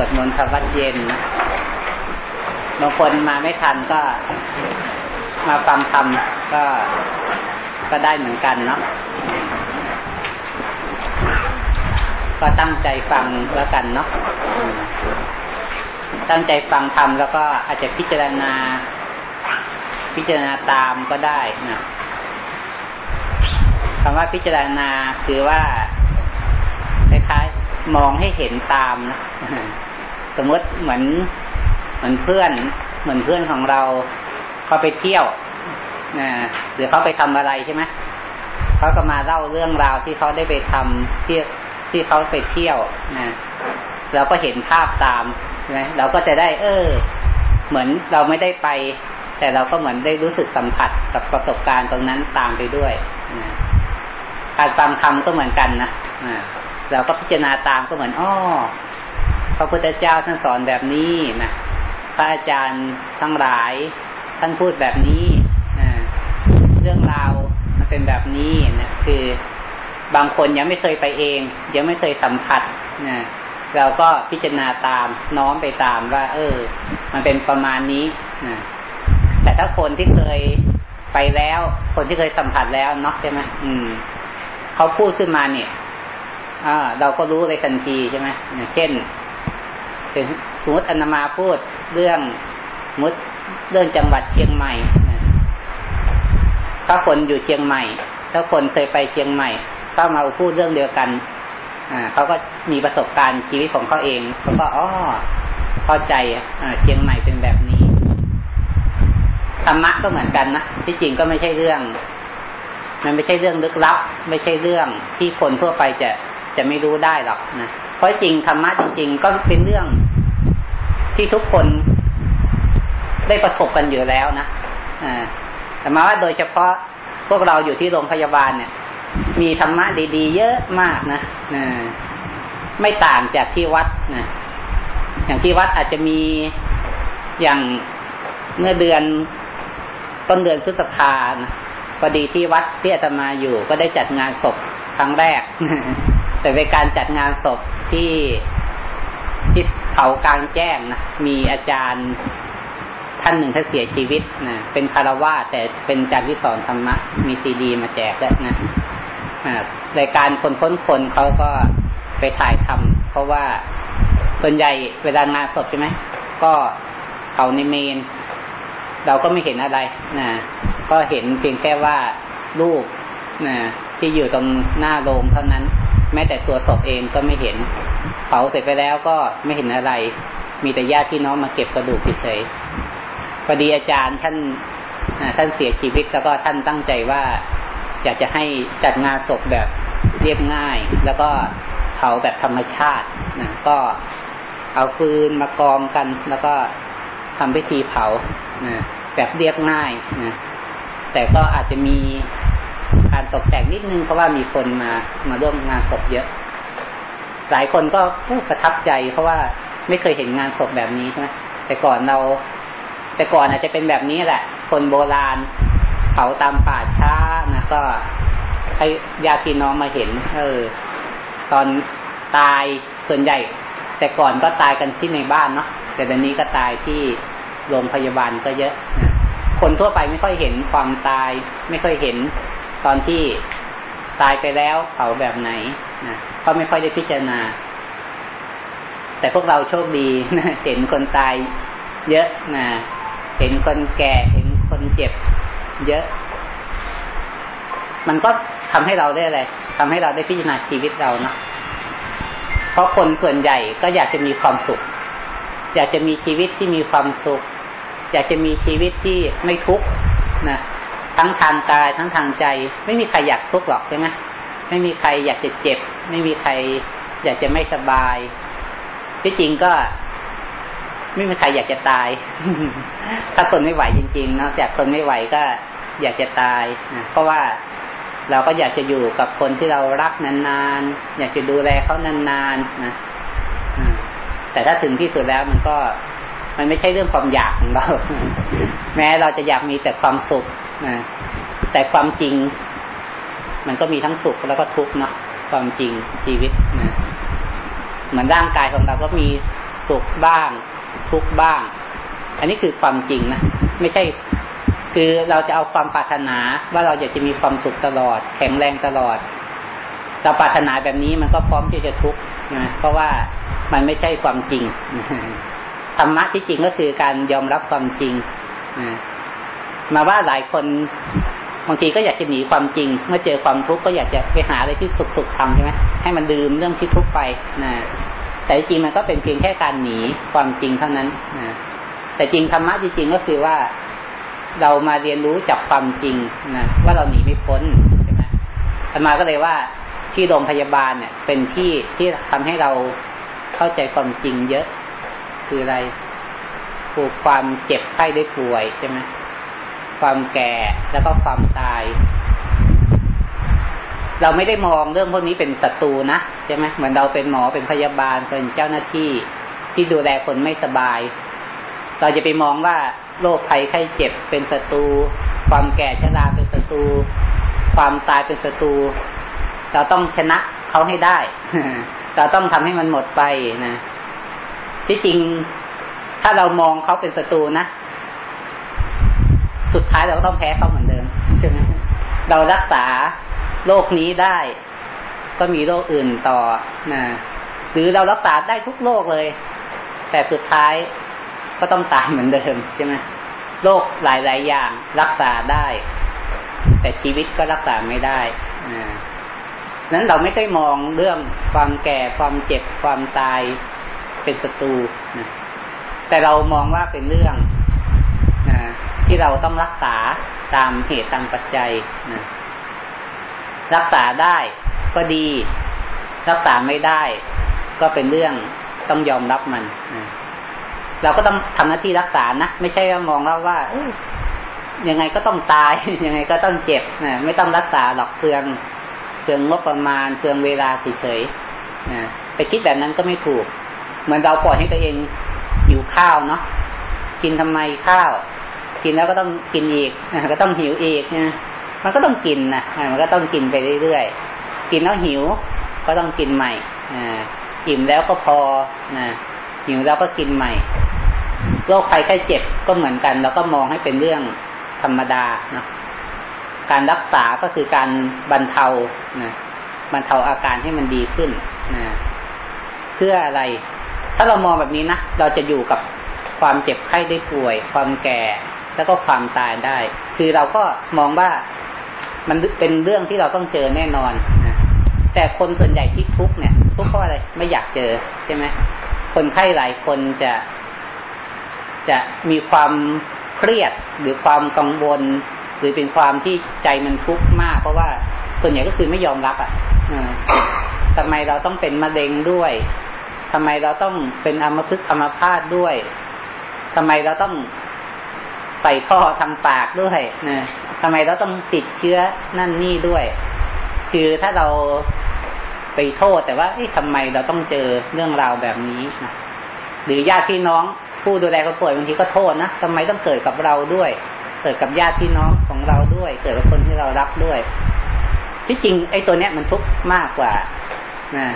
วดมนต์ทำวัดเย็นบางคนมาไม่ทันก็มาฟังธรรมก็ก็ได้เหมือนกันเนาะก็ตั้งใจฟังแล้วกันเนาะตั้งใจฟังธรรมแล้วก็อาจจะพิจารณา พิจารณาตามก็ได้นะคำว่าพิจารณาคือว่าคล้ายๆมองให้เห็นตามนะ สมมติเหมือนเหมือนเพื่อน เหมือนเพื่อนของเราเขาไปเที่ยวนะหรือเขาไปทำอะไรใช่ไหมเขาก็มาเล่าเรื่องราวที่เขาได้ไปทำที่ที่เขาไปเที่ยวนะเราก็เห็นภาพตามใช่ไหมเราก็จะได้ เออ เหมือนเราไม่ได้ไป แต่เราก็เหมือนได้รู้สึกสัมผัสกับประสบการณ์ตรงนั้นตามไปด้วยนะการฟังธรรมก็เหมือนกันนะ เราก็พิจารณาตามก็เหมือนอ้อพระพุทธเจ้าท่านสอนแบบนี้นะพระอาจารย์ทั้งหลาย ท่านพูดแบบนี้เรื่องราวมันเป็นแบบนี้นะคือบางคนยังไม่เคยไปเอง ยังไม่เคยสัมผัสนะเราก็พิจารณาตามน้อมไปตามว่า เออ มันเป็นประมาณนี้นะแต่ถ้าคนที่เคยไปแล้ว คนที่เคยสัมผัสแล้วเนาะใช่ไหมอืมเขาพูดขึ้นมาเนี่ย เราก็รู้เลยทันทีใช่ไหมอย่างเช่นสมมติอนามาพูดเรื่องมุดเรื่องจังหวัดเชียงใหม่ถ้าคนอยู่เชียงใหม่ ถ้าคนเคยไปเชียงใหม่ ก็มาพูดเรื่องเดียวกันอ่าเขาก็มีประสบการณ์ชีวิตของเขาเองเขาก็อ๋อเข้าใจเชียงใหม่เป็นแบบนี้ธรรมะก็เหมือนกันนะที่จริงก็ไม่ใช่เรื่อง มันไม่ใช่เรื่องลึกลับ ไม่ใช่เรื่องที่คนทั่วไปจะ จะไม่รู้ได้หรอกนะเพราะจริงธรรมะจริง ๆ ก็เป็นเรื่องที่ทุกคนได้ประสบกันอยู่แล้วนะอ่าแต่มาว่าโดยเฉพาะพวกเราอยู่ที่โรงพยาบาลเนี่ย มีธรรมะดีๆ เยอะมากนะนะไม่ต่างจากที่วัดนะอย่างที่วัดอาจจะมีอย่างเมื่อเดือนต้นเดือนพฤษภานะพอดีที่วัดที่อาตมาอยู่ก็ได้จัดงานศพครั้งแรก แต่เป็นการจัดงานศพที่ที่เผากลางแจ้งนะมีอาจารย์ท่านหนึ่งท่านเสียชีวิตนะเป็นคารวะแต่เป็นอาจารย์ที่สอนธรรมะ มีซีดี มาแจกแล้วนะรายการคนพ้นคนเขาก็ไปถ่ายทำเพราะว่าส่วนใหญ่เวลางานศพใช่ไหมก็เขาในเมน เราก็ไม่เห็นอะไรนะก็เห็นเพียงแค่ว่ารูปนะที่อยู่ตรงหน้าโรงเท่านั้น แม้แต่ตัวศพเองก็ไม่เห็น เผาเสร็จไปแล้วก็ไม่เห็นอะไร มีแต่ญาติพี่น้องมาเก็บกระดูกเฉยพอดีอาจารย์ท่านท่านเสียชีวิตแล้วก็ท่านตั้งใจว่า อยากจะให้จัดงานศพแบบเรียบง่าย แล้วก็เผาแบบธรรมชาตินะก็เอาฟืนมากองกัน แล้วก็ทำพิธีเผานะแบบเรียบง่ายนะแต่ก็อาจจะมี การตกแต่งนิดนึงเพราะว่ามีคนมามาร่วมงานศพเยอะ หลายคนก็ประทับใจ เพราะว่าไม่เคยเห็นงานศพแบบนี้ใช่ไหมแต่ก่อนเรา แต่ก่อนอาจจะเป็นแบบนี้แหละ คนโบราณเผาตามป่าช้านะก็ให้ญาติพี่น้องมาเห็น เออ ตอนตายส่วนใหญ่ แต่ก่อนก็ตายกันที่ในบ้านเนาะแต่ตอนนี้ก็ตายที่โรงพยาบาลก็เยอะนะคนทั่วไปไม่ค่อยเห็นความตาย ไม่ค่อยเห็น ตอนที่ตายไปแล้วเผาแบบไหนนะก็ไม่ค่อยได้พิจารณา แต่พวกเราโชคดีนะเห็นคนตายเยอะนะเห็นคนแก่เห็นคนเจ็บ เยอะ มันก็ทำให้เราได้อะไรทำให้เราได้พิจารณาชีวิตเราเนาะเพราะคนส่วนใหญ่ก็อยากจะมีความสุข อยากจะมีชีวิตที่มีความสุข อยากจะมีชีวิตที่ไม่ทุกข์นะ ทั้งทางกายทั้งทางใจ ไม่มีใครอยากทุกข์หรอกใช่ไหมไม่มีใครอยากจะเจ็บ ไม่มีใครอยากจะไม่สบายที่จริงก็ ไม่มีใครอยากจะตาย ถ้าคนไม่ไหวจริงๆนอกจากคนไม่ไหวก็อยากจะตายนะเพราะว่าเราก็อยากจะอยู่กับคนที่เรารักนานๆ อยากจะดูแลเขานานๆนะแต่ถ้าถึงที่สุดแล้วมันก็ มันไม่ใช่เรื่องความอยากของเรา แม้เราจะอยากมีแต่ความสุขนะแต่ความจริง มันก็มีทั้งสุขแล้วก็ทุกข์เนาะความจริงชีวิตนะเหมือนร่างกายของเราก็มีสุขบ้าง ทุกข์บ้าง อันนี้คือความจริงนะไม่ใช่คือเราจะเอาความปรารถนาว่าเราอยากจะมีความสุขตลอด แข็งแรงตลอดเราปรารถนาแบบนี้มันก็พร้อมที่จะทุกข์นะเพราะว่ามันไม่ใช่ความจริงธรรมะที่จริงก็คือการยอมรับความจริง มาว่าหลายคนบางทีก็อยากจะหนีความจริง เมื่อเจอความทุกข์ก็อยากจะไปหาอะไรที่สุขสุขทำใช่ไหมให้มันดื่มเรื่องที่ทุกข์ไปนะแต่จริงมันก็เป็นเพียงแค่การหนีความจริงเท่านั้นนะแต่จริงธรรมะจริงๆก็คือว่าเรามาเรียนรู้จากความจริงนะว่าเราหนีไม่พ้นใช่ไหมธรรมาก็เลยว่าที่โรงพยาบาลเนี่ย เป็นที่ที่ทำให้เราเข้าใจความจริงเยอะ คืออะไร คือความเจ็บไข้ได้ป่วยใช่ไหมความแก่แล้วก็ความตาย เราไม่ได้มองเรื่องพวกนี้เป็นศัตรูนะใช่ไหมเหมือนเราเป็นหมอเป็นพยาบาลเป็นเจ้าหน้าที่ที่ดูแลคนไม่สบาย เราจะไปมองว่าโรคภัยไข้เจ็บเป็นศัตรู ความแก่ชราเป็นศัตรู ความตายเป็นศัตรู เราต้องชนะเขาให้ได้ เราต้องทำให้มันหมดไปนะที่จริง ถ้าเรามองเขาเป็นศัตรูนะ สุดท้ายเราก็ต้องแพ้เขาเหมือนเดิมใช่ไหมเรารักษาโรคนี้ได้ ก็มีโรคอื่นต่อนะหรือเรารักษาได้ทุกโรคเลย แต่สุดท้ายก็ต้องตายเหมือนเดิมใช่ไหมโรคหลาย ๆ อย่างรักษาได้ แต่ชีวิตก็รักษาไม่ได้นะนั้นเราไม่ได้มองเรื่องความแก่ความเจ็บความตายเป็นศัตรูนะ แต่เรามองว่าเป็นเรื่องนะที่เราต้องรักษาตามเหตุตามปัจจัยนะรักษาได้ก็ดี รักษาไม่ได้ก็เป็นเรื่องต้องยอมรับมันนะเราก็ต้องทำหน้าที่รักษานะไม่ใช่ว่ามองแล้วว่ายังไงก็ต้องตาย ยังไงก็ต้องเจ็บนะไม่ต้องรักษาหรอกเปลืองเปลืองงบประมาณเปลืองเวลาเฉยๆนะไปคิดแบบนั้นก็ไม่ถูก เหมือนเราปล่อยให้ตัวเอง วข้าวเนาะกินทำไมข้าว กินแล้วก็ต้องกินอีกก็ต้องหิวอีกนะมันก็ต้องกินนะมันก็ต้องกินไปเรื่อยๆกินแล้วหิวก็ต้องกินใหม่อิ่มแล้วก็พอนะหิวแล้วก็กินใหม่โรคภัยไข้เจ็บก็เหมือนกัน แล้วก็มองให้เป็นเรื่องธรรมดาเนาะการรักษาก็คือการบรรเทานะบรรเทาอาการให้มันดีขึ้นนะเพื่ออะไร ถ้าเรามองแบบนี้นะเราจะอยู่กับความเจ็บไข้ได้ป่วย ความแก่แล้วก็ความตายได้ คือเราก็มองว่ามันเป็นเรื่องที่เราต้องเจอแน่นอนนะแต่คนส่วนใหญ่ที่ทุกเนี่ย ทุกเพราะอะไรไม่อยากเจอใช่ไหมคนไข้หลายคนจะจะมีความเครียดหรือความกังวล หรือเป็นความที่ใจมันทุกข์มาก เพราะว่าส่วนใหญ่ก็คือไม่ยอมรับอะทำไมเราต้องเป็นมะเร็งด้วย ทำไมเราต้องเป็นอมพฤกอมพาตด้วยทำไมเราต้องใส่ท่อทางปากด้วยนะทำไมเราต้องติดเชื้อนั่นนี่ด้วย คือถ้าเราไปโทษแต่ว่าทำไมเราต้องเจอเรื่องราวแบบนี้นะหรือญาติพี่น้องผู้ดูแลคนป่วยบางทีก็โทษนะทำไมต้องเกิดกับเราด้วย เกิดกับญาติพี่น้องของเราด้วย เกิดกับคนที่เรารักด้วย ที่จริงไอ้ตัวเนี้ยมันทุกข์มากกว่านะ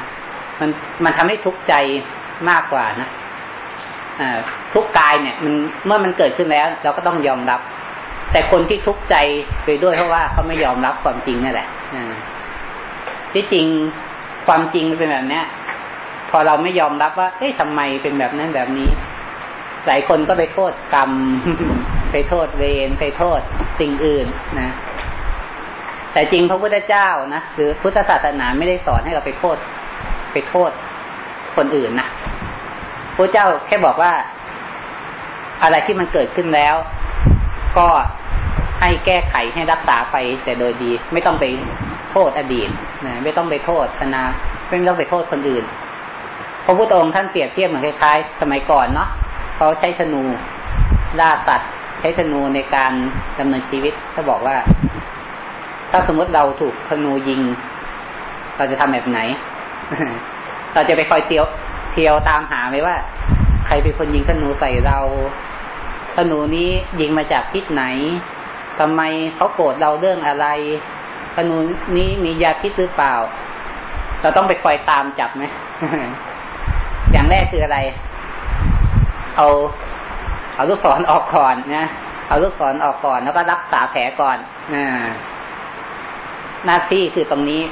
มันมันทำให้ทุกข์ใจมากกว่านะอทุกกายเนี่ย มันเมื่อมันเกิดขึ้นแล้ว เราก็ต้องยอมรับ แต่คนที่ทุกข์ใจไปด้วยเพราะว่าเขาไม่ยอมรับความจริงนั่นแหละที่จริงความจริงเป็นแบบเนี้ยพอเราไม่ยอมรับว่าเอ๊ะทำไมเป็นแบบนั้นแบบนี้ หลายคนก็ไปโทษกรรม ไปโทษเวรไปโทษสิ่งอื่นนะแต่จริงพระพุทธเจ้านะหรือพุทธศาสนาไม่ได้สอนให้เราไปโทษ ไปโทษคนอื่นนะพระเจ้าแค่บอกว่า อะไรที่มันเกิดขึ้นแล้ว ก็ให้แก้ไขให้รักษาไปแต่โดยดี ไม่ต้องไปโทษอดีตนะไม่ต้องไปโทษธนาไม่ต้องไปโทษคนอื่นพระพุทธองค์ท่านเปรียบเทียบเหมือนคล้ายๆ สมัยก่อนเนาะเขาใช้ธนูล่าตัดช้ธนูในการดำเนินชีวิตถ้าบอกว่า ถ้าสมมติเราถูกธนูยิง เราจะทำแบบไหน เราจะไปคอยเตียวเที่ยวตามหาไหมว่า ใครเป็นคนยิงธนูใส่เราธนูนี้ยิงมาจากทิศไหนทำไมเขาโกรธเราเรื่องอะไรธนูนี้มียาพิษหรือเปล่า เราต้องไปคอยตามจับไหมอย่างแรกคืออะไร เอาเอาลูกศรออกก่อนนะเอาลูกศรออกก่อน แล้วก็รักษาแผลก่อนอ่าหน้าที่คือตรงนี้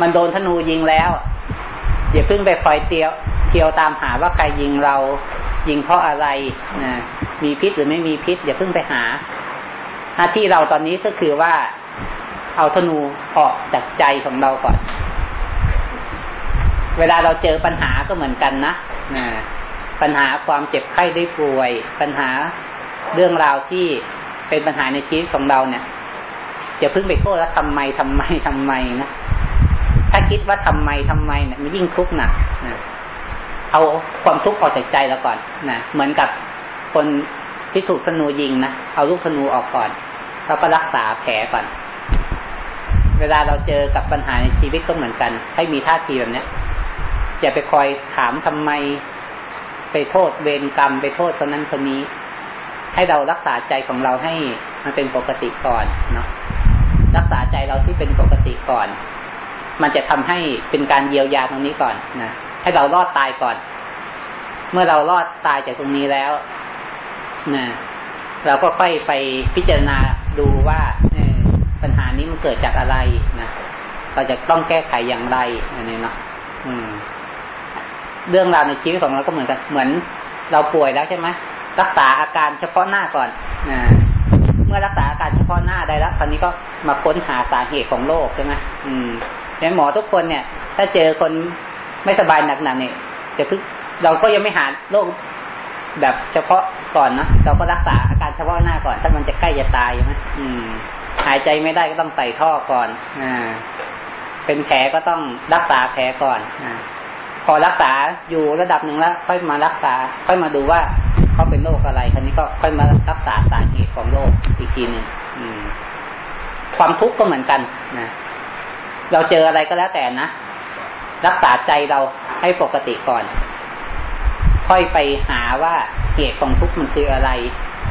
มันโดนธนูยิงแล้ว อย่าเพิ่งไปคอยเตียวเที่ยวตามหาว่าใครยิงเรายิงเพราะอะไรนะมีพิษหรือไม่มีพิษ อย่าเพิ่งไปหา หน้าที่เราตอนนี้ก็คือว่าเอาธนูออกจากใจของเราก่อน เวลาเราเจอปัญหาก็เหมือนกันนะนะปัญหาความเจ็บไข้ได้ป่วย ปัญหาเรื่องราวที่เป็นปัญหาในชีวิตของเราเนี่ยอย่าเพิ่งไปโทษว่าทำไมทำไมทำไมนะ ถ้าคิดว่าทำไมทำไมเนี่ยมันยิ่งทุกข์หนักนะเอาความทุกข์ออกจากใจแล้วก่อนนะเหมือนกับคนที่ถูกธนูยิงนะเอาลูกธนูออกก่อนแล้วก็รักษาแผลก่อน เวลาเราเจอกับปัญหาในชีวิตก็เหมือนกัน ให้มีท่าทีแบบนี้อย่าไปคอยถามทำไม ไปโทษเวรกรรม ไปโทษคนนั้นคนนี้ ให้เรารักษาใจของเราให้มันเป็นปกติก่อนเนาะรักษาใจเราที่เป็นปกติก่อน มันจะทำให้เป็นการเยียวยาตรงนี้ก่อนนะให้เรารอดตายก่อน เมื่อเรารอดตายจากตรงนี้แล้วนะเราก็ค่อยไปพิจารณาดูว่าปัญหานี้มันเกิดจากอะไรนะเราจะต้องแก้ไขอย่างไรอันนี้เนาะเรื่องราวในชีวิตของเราก็เหมือนกัน เหมือนเราป่วยแล้วใช่ไหมรักษาอาการเฉพาะหน้าก่อนนะเมื่อรักษาอาการเฉพาะหน้าได้แล้วคราวนี้ก็มาค้นหาสาเหตุของโรคใช่ไหมอืม ในหมอทุกคนเนี่ย ถ้าเจอคนไม่สบายหนักๆเนี่ยจะพึ่งเราก็ยังไม่หาโรคแบบเฉพาะก่อนนะเราก็รักษาอาการเฉพาะหน้าก่อน ถ้ามันจะใกล้จะตายใช่ไหมอืม หายใจไม่ได้ก็ต้องใส่ท่อก่อน อ่า เป็นแผลก็ต้องรักษาแผลก่อนอ่าพอรักษาอยู่ระดับหนึ่งแล้ว ค่อยมารักษา ค่อยมาดูว่าเขาเป็นโรคอะไรคราวนี้ก็ค่อยมารักษาสาเหตุของโรคอีกทีหนึ่งความทุกข์ก็เหมือนกันนะ เราเจออะไรก็แล้วแต่นะ รักษาใจเราให้ปกติก่อน ค่อยไปหาว่าเหตุของทุกข์มันคืออะไร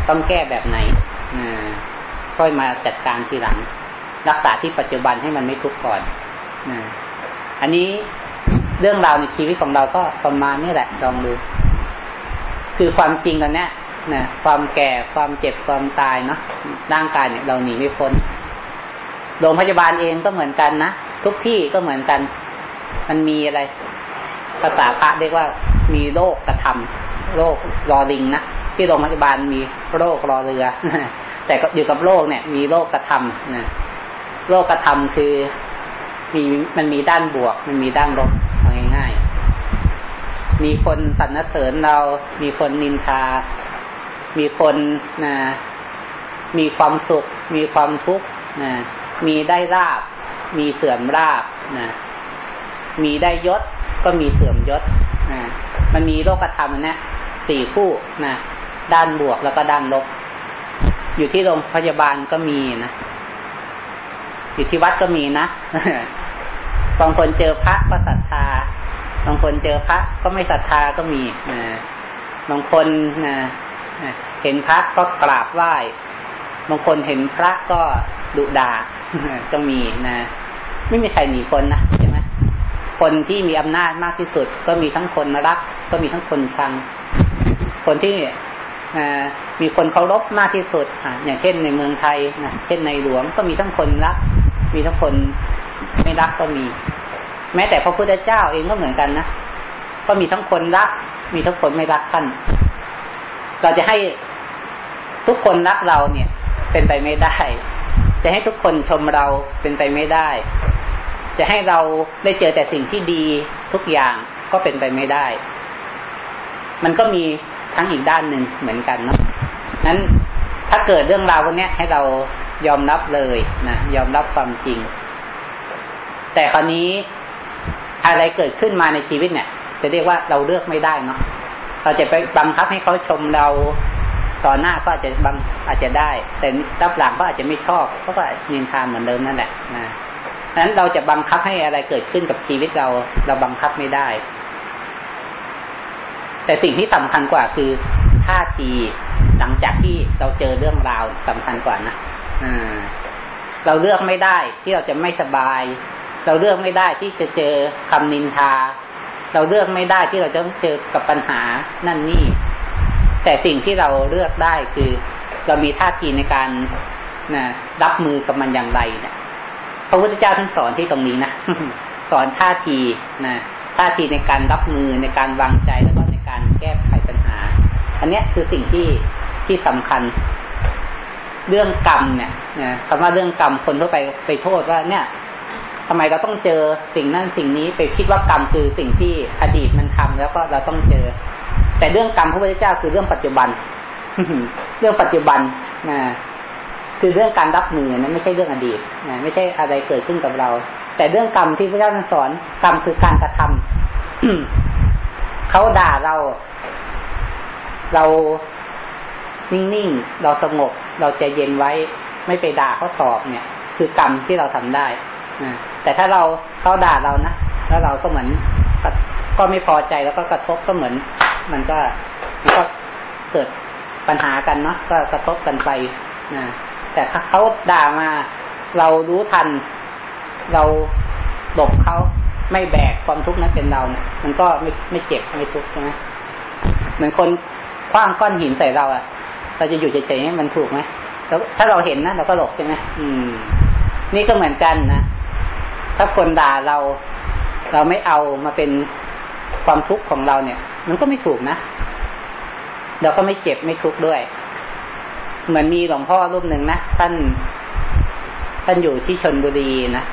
ต้องแก้แบบไหนค่อยมาจัดการทีหลัง รักษาที่ปัจจุบันให้มันไม่ทุกข์ก่อนอันนี้เรื่องราวในชีวิตของเราก็ประมาณนี้แหละลองดู คือความจริงตอนนี้นะความแก่ความเจ็บความตายเนาะร่างกายเนี่ยเราหนีไม่พ้นโรงพยาบาลเองก็เหมือนกันนะ ทุกที่ก็เหมือนกัน มันมีอะไร ภาษาพระเรียกว่ามีโรคกระทำโรครอลิงนะที่โรงพยาบาลมีโรครอเรือ แต่ก็อยู่กับโรคเนี่ย มีโรคกระทำนะโรคกระทำคือมีมันมีด้านบวก มันมีด้านลบเอาง่ายๆมีคนสรรเสริญเรา มีคนนินทา มีคนนะมีความสุข มีความทุกข์นะมีได้ราบ มีเสื่อมราบนะมีได้ยศก็มีเสื่อมยศนะมันมีโลกธรรมนะสี่คู่นะด้านบวกแล้วก็ด้านลบ อยู่ที่โรงพยาบาลก็มีนะอยู่ที่วัดก็มีนะบางคนเจอพระก็ศรัทธาบางคนเจอพระก็ไม่ศรัทธาก็มีนะบางคนนะเห็นพระก็กราบไหว้ บางคนเห็นพระก็ดุด่าก็มีนะ ไม่มีใครหนีคนนะใช่ไหมคนที่มีอำนาจมากที่สุด ก็มีทั้งคนรัก ก็มีทั้งคนชัง คนที่มีคนเคารพมากที่สุดอย่างเช่นในเมืองไทยนะเช่นในหลวงก็มีทั้งคนรัก มีทั้งคนไม่รักก็มี แม้แต่พระพุทธเจ้าเองก็เหมือนกันนะก็มีทั้งคนรัก มีทั้งคนไม่รักท่าน เราจะให้ทุกคนรักเราเนี่ย เป็นไปไม่ได้ จะให้ทุกคนชมเราเป็นไปไม่ได้ จะให้เราได้เจอแต่สิ่งที่ดีทุกอย่างก็เป็นไปไม่ได้ มันก็มีทั้งอีกด้านหนึ่งเหมือนกันเนาะนั้นถ้าเกิดเรื่องราวพวกนี้ให้เรายอมรับเลยนะยอมรับความจริง แต่คราวนี้อะไรเกิดขึ้นมาในชีวิตเนี่ย จะเรียกว่าเราเลือกไม่ได้เนาะเราจะไปบังคับให้เขาชมเรา ต่อหน้าก็อาจจะบางอาจจะได้ แต่รับหลังก็อาจจะไม่ชอบเขาก็นินทาเหมือนเดิมนั่นแหละนะนั้นเราจะบังคับให้อะไรเกิดขึ้นกับชีวิตเรา เราบังคับไม่ได้ แต่สิ่งที่สำคัญกว่าคือท่าทีหลังจากที่เราเจอเรื่องราวสำคัญกว่านะเราเลือกไม่ได้ที่เราจะไม่สบาย เราเลือกไม่ได้ที่จะเจอคำนินทา เราเลือกไม่ได้ที่เราจะต้องเจอกับปัญหานั่นนี่ แต่สิ่งที่เราเลือกได้คือ เรามีท่าทีในการนะรับมือกับมันอย่างไรเนะี่ยพระพุทธเจ้าท่านสอนที่ตรงนี้นะสอนท่าทีนะท่าทีในการรับมือในการวางใจแล้วก็ในการแก้ไขปัญหา อันนี้คือสิ่งที่ที่สำคัญ เรื่องกรรมเนี่ยนะคำว่าเรื่องกรรมคนทั่วไปไปโทษว่า เนี่ยทำไมเราต้องเจอสิ่งนั้นสิ่งนี้ไปคิดว่ากรรมคือสิ่งที่อดีตมันทำแล้วก็เราต้องเจอ แต่เรื่องกรรมพระพุทธเจ้าคือเรื่องปัจจุบัน เรื่องปัจจุบันนะคือเรื่องการรับมือนะไม่ใช่เรื่องอดีตนะไม่ใช่อะไรเกิดขึ้นกับเรา แต่เรื่องกรรมที่พระเจ้าสอนกรรมคือการกระทำเขาด่าเรา เรานิ่งๆเราสงบ เราใจเย็นไว้ ไม่ไปด่าเขาตอบเนี่ย คือกรรมที่เราทำได้นะแต่ถ้าเราเขาด่าเรานะแล้วเราก็เหมือน ก็ไม่พอใจแล้วก็กระทบก็เหมือน มันก็มันก็เกิดปัญหากันเนาะก็กระทบกันไปนะแต่ถ้าเขาด่ามา เรารู้ทัน เราหลบเขาไม่แบกความทุกข์นั้นเป็นเราเนี่ยมันก็ไม่ไม่เจ็บไม่ทุกข์ใช่ไหมเหมือนคนคว้างก้อนหินใส่เราอะ่ะเราจะอยู่เฉยๆมันถูกไหมแล้วถ้าเราเห็นนะเราก็หลบใช่ไหมอืม นี่ก็เหมือนกันนะถ้าคนด่าเรา เราไม่เอามาเป็น ความทุกข์ของเราเนี่ย มันก็ไม่ถูกนะ เราก็ไม่เจ็บไม่ทุกข์ด้วย เหมือนมีหลวงพ่อรูปหนึ่งนะท่านท่านอยู่ที่ชนบุรีนะ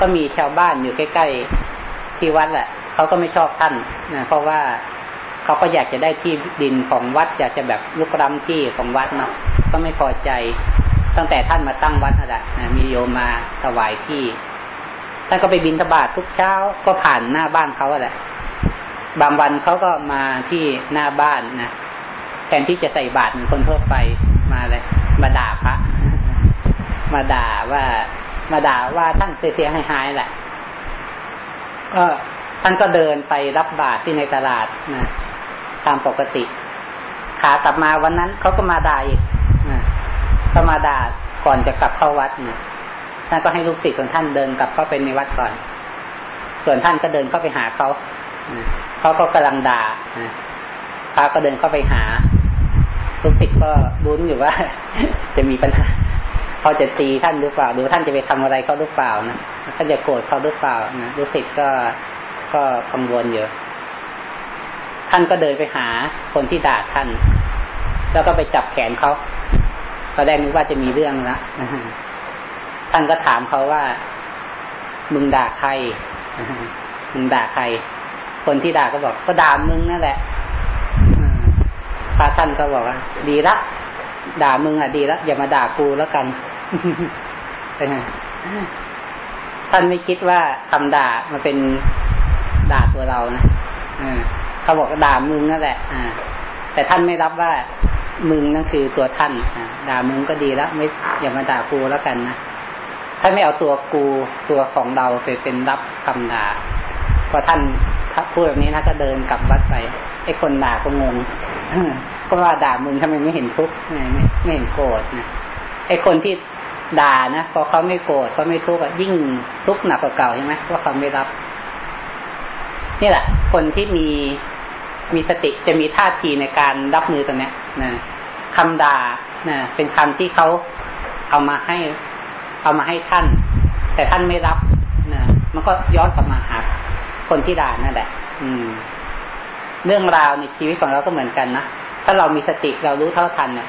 ก็มีชาวบ้านอยู่ใกล้ๆที่วัดแหละเขาก็ไม่ชอบท่านนะเพราะว่าเขาก็อยากจะได้ที่ดินของวัด อยากจะแบบลุกล้ำที่ของวัดเนาะก็ไม่พอใจ ตั้งแต่ท่านมาตั้งวัดนั่นแหละมีโยมมาถวายที่ท่านก็ไปบินทบาททุกเช้าก็ผ่านหน้าบ้านเขาแหละ บางวันเขาก็มาที่หน้าบ้านนะแทนที่จะใส่บาตรเหมือนคนทั่วไปมาเลย มาด่าพระมาด่าว่ามาด่าว่าท่านเสียหายหายแหละก็ท่านก็เดินไปรับบาตรที่ในตลาดนะตามปกติ ขากลับมาวันนั้นเขาก็มาด่าอีกนะก็มาด่าก่อนจะกลับเข้าวัดนะท่านก็ให้ลูกศิษย์ส่วนท่านเดินกลับเข้าไปในวัดก่อน ส่วนท่านก็เดินเข้าไปหาเขา เขาก็กำลังด่าพระก็เดินเข้าไปหาลูกศิษย์ก็ลุ้นอยู่ว่า จะมีปัญหาเขาจะตีท่านหรือเปล่า หรือท่านจะไปทำอะไรเขาหรือเปล่านะท่านจะโกรธเขาหรือเปล่านะลูกศิษย์ก็ก็กังวลเยอะท่านก็เดินไปหาคนที่ด่าท่าน แล้วก็ไปจับแขนเขาตอนแรกนึกว่าจะมีเรื่องละท่านก็ถามเขาว่า มึงด่าใคร มึงด่าใคร คนที่ด่าก็บอก ก็ด่ามึงนั่นแหละพระท่านก็บอกว่าดีละ ด่ามึงอะดีละอย่ามาด่ากูแล้วกันท่านไม่คิดว่าคำด่ามันเป็นด่าตัวเรานะเขาบอกด่ามึงนั่นแหละแต่ท่านไม่รับว่ามึงนั่นคือตัวท่านด่ามึงก็ดีแล้วไม่อย่ามาด่ากูแล้วกันนะท่านไม่เอาตัวกูตัวของเราไปเป็นรับคำด่าพอท่าน พูดแบบนี้นะก็เดินกลับวัดไปไอ้คนด่าก็งงก็ว่าด่ามึงทำไมไม่เห็นทุกข์ไม่ไม่เห็นโกรธนะไอ้คนที่ด่านะพอเขาไม่โกรธเขาไม่ทุกข์ยิ่งทุกข์หนักกว่าเก่าใช่ไหมว่าเขาไม่รับ นี่แหละ คนที่มีมีสติจะมีท่าทีในการรับมือตรงนี้นะคำด่านะเป็นคำที่เขาเอามาให้ เอามาให้ท่าน แต่ท่านไม่รับนะมันก็ย้อนกลับมาหา คนที่ด่านั่นแหละ อืม เรื่องราวในชีวิตของเราก็เหมือนกันนะถ้าเรามีสติเรารู้เท่าทันเนี่ย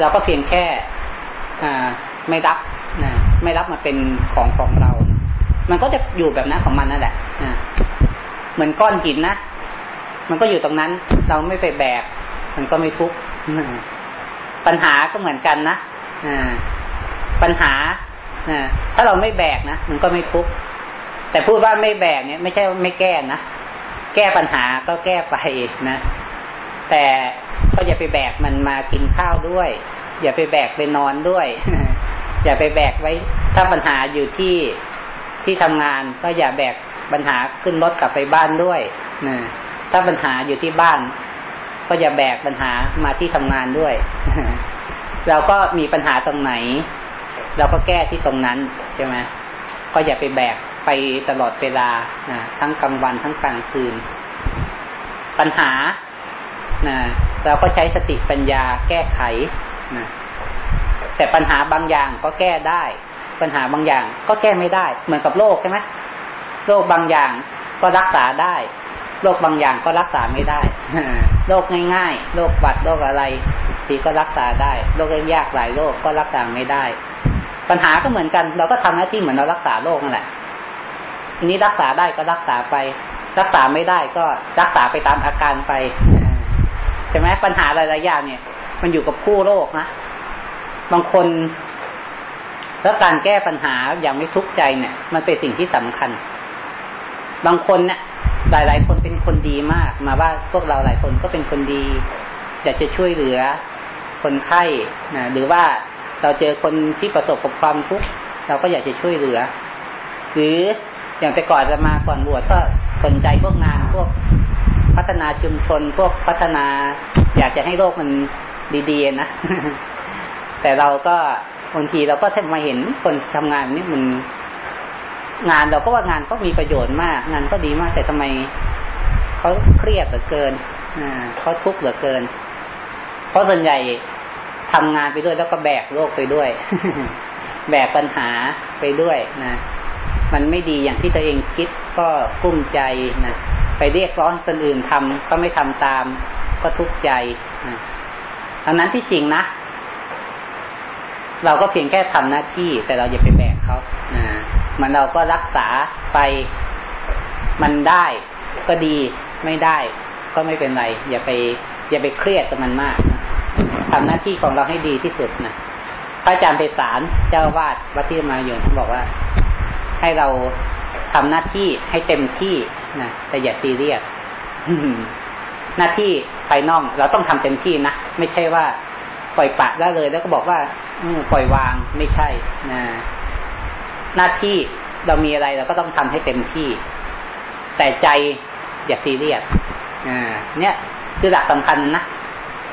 เราก็เพียงแค่ อ่า ไม่รับนะไม่รับมาเป็นของของเรา มันก็จะอยู่แบบนั้นของมันนั่นแหละเหมือนก้อนหินนะมันก็อยู่ตรงนั้น เราไม่ไปแบกมันก็ไม่ทุกข์ปัญหาก็เหมือนกันนะปัญหาถ้าเราไม่แบกนะมันก็ไม่ทุกข์ แต่พูดว่าไม่แบกเนี่ยไม่ใช่ไม่แก้นะ แก้ปัญหาก็แก้ไปนะ แต่ก็อย่าไปแบกมันมากินข้าวด้วย อย่าไปแบกไปนอนด้วย อย่าไปแบกไว้ ถ้าปัญหาอยู่ที่ที่ทำงานก็อย่าแบกปัญหาขึ้นรถกลับไปบ้านด้วยนะถ้าปัญหาอยู่ที่บ้าน ก็อย่าแบกปัญหามาที่ทำงานด้วย เราก็มีปัญหาตรงไหน เราก็แก้ที่ตรงนั้นใช่ไหมก็อย่าไปแบก ไปตลอดเวลาทั้งกลางวันทั้งกลางคืน ปัญหาเราก็ใช้สติปัญญาแก้ไขนะแต่ปัญหาบางอย่างก็แก้ได้ ปัญหาบางอย่างก็แก้ไม่ได้ เหมือนกับโรคใช่ไหมโรคบางอย่างก็รักษาได้โรคบางอย่างก็รักษาไม่ได้โรคง่ายๆโรคหวัดโรคอะไรทีก็รักษาได้โรคยากหลายโรคก็รักษาไม่ได้ ปัญหาก็เหมือนกัน เราก็ทำหน้าที่เหมือนเรารักษาโรคนั่นแหละ ทีนี้รักษาได้ก็รักษาไป รักษาไม่ได้ก็รักษาไปตามอาการไปใช่ไหมปัญหาหลายๆอย่างเนี่ย มันอยู่กับผู้โรคนะบางคน แล้วการแก้ปัญหาอย่างไม่ทุกข์ใจเนี่ย มันเป็นสิ่งที่สำคัญ บางคนเนี่ยหลาย ๆ คนเป็นคนดีมาก มาว่าพวกเราหลายคนก็เป็นคนดีอยากจะช่วยเหลือคนไข้นะหรือว่าเราเจอคนที่ประสบกับความทุกข์เราก็อยากจะช่วยเหลือ หรือ อย่างแต่ก่อนจะมาก่อนบวชก็สนใจพวกงานพวกพัฒนาชุมชนพวกพัฒนา อยากจะให้โลกมันดีๆนะ แต่เราก็บางทีเราก็มาเห็นคนทำงานนี่มันงานเราก็ว่างานก็มีประโยชน์มาก งานก็ดีมาก แต่ทำไมเขาเครียดเหลือเกินอ่าเขาทุกข์เหลือเกิน เพราะส่วนใหญ่ทำงานไปด้วยแล้วก็แบกโลกไปด้วย แบกปัญหาไปด้วยนะ มันไม่ดีอย่างที่ตัวเองคิดก็กุ้มใจนะไปเรียกร้องคนอื่นทำเขาไม่ทำตาม ก็ทุกข์ใจนะดังนั้นที่จริงนะ เราก็เพียงแค่ทำหน้าที่ แต่เราอย่าไปแบกเขานะมันเราก็รักษาไปมันได้ก็ดีไม่ได้ ก็ไม่เป็นไร อย่าไป อย่าไปเครียดกับมันมากนะทำหน้าที่ของเราให้ดีที่สุดนะพระอาจารย์เปสารเจ้าวาดวัดที่มาอยู่ท่านบอกว่า ให้เราทำหน้าที่ให้เต็มที่นะแต่อย่าซีเรียสหน้าที่ภายนอกเราต้องทำเต็มที่นะไม่ใช่ว่า ปล่อยปะได้เลย แล้วก็บอกว่า อืปล่อยวางไม่ใช่นะหน้าที่เรามีอะไรเราก็ต้องทำให้เต็มที่ แต่ใจอย่าซีเรียสอ่าเนี่ยคือหลักสำคัญนะ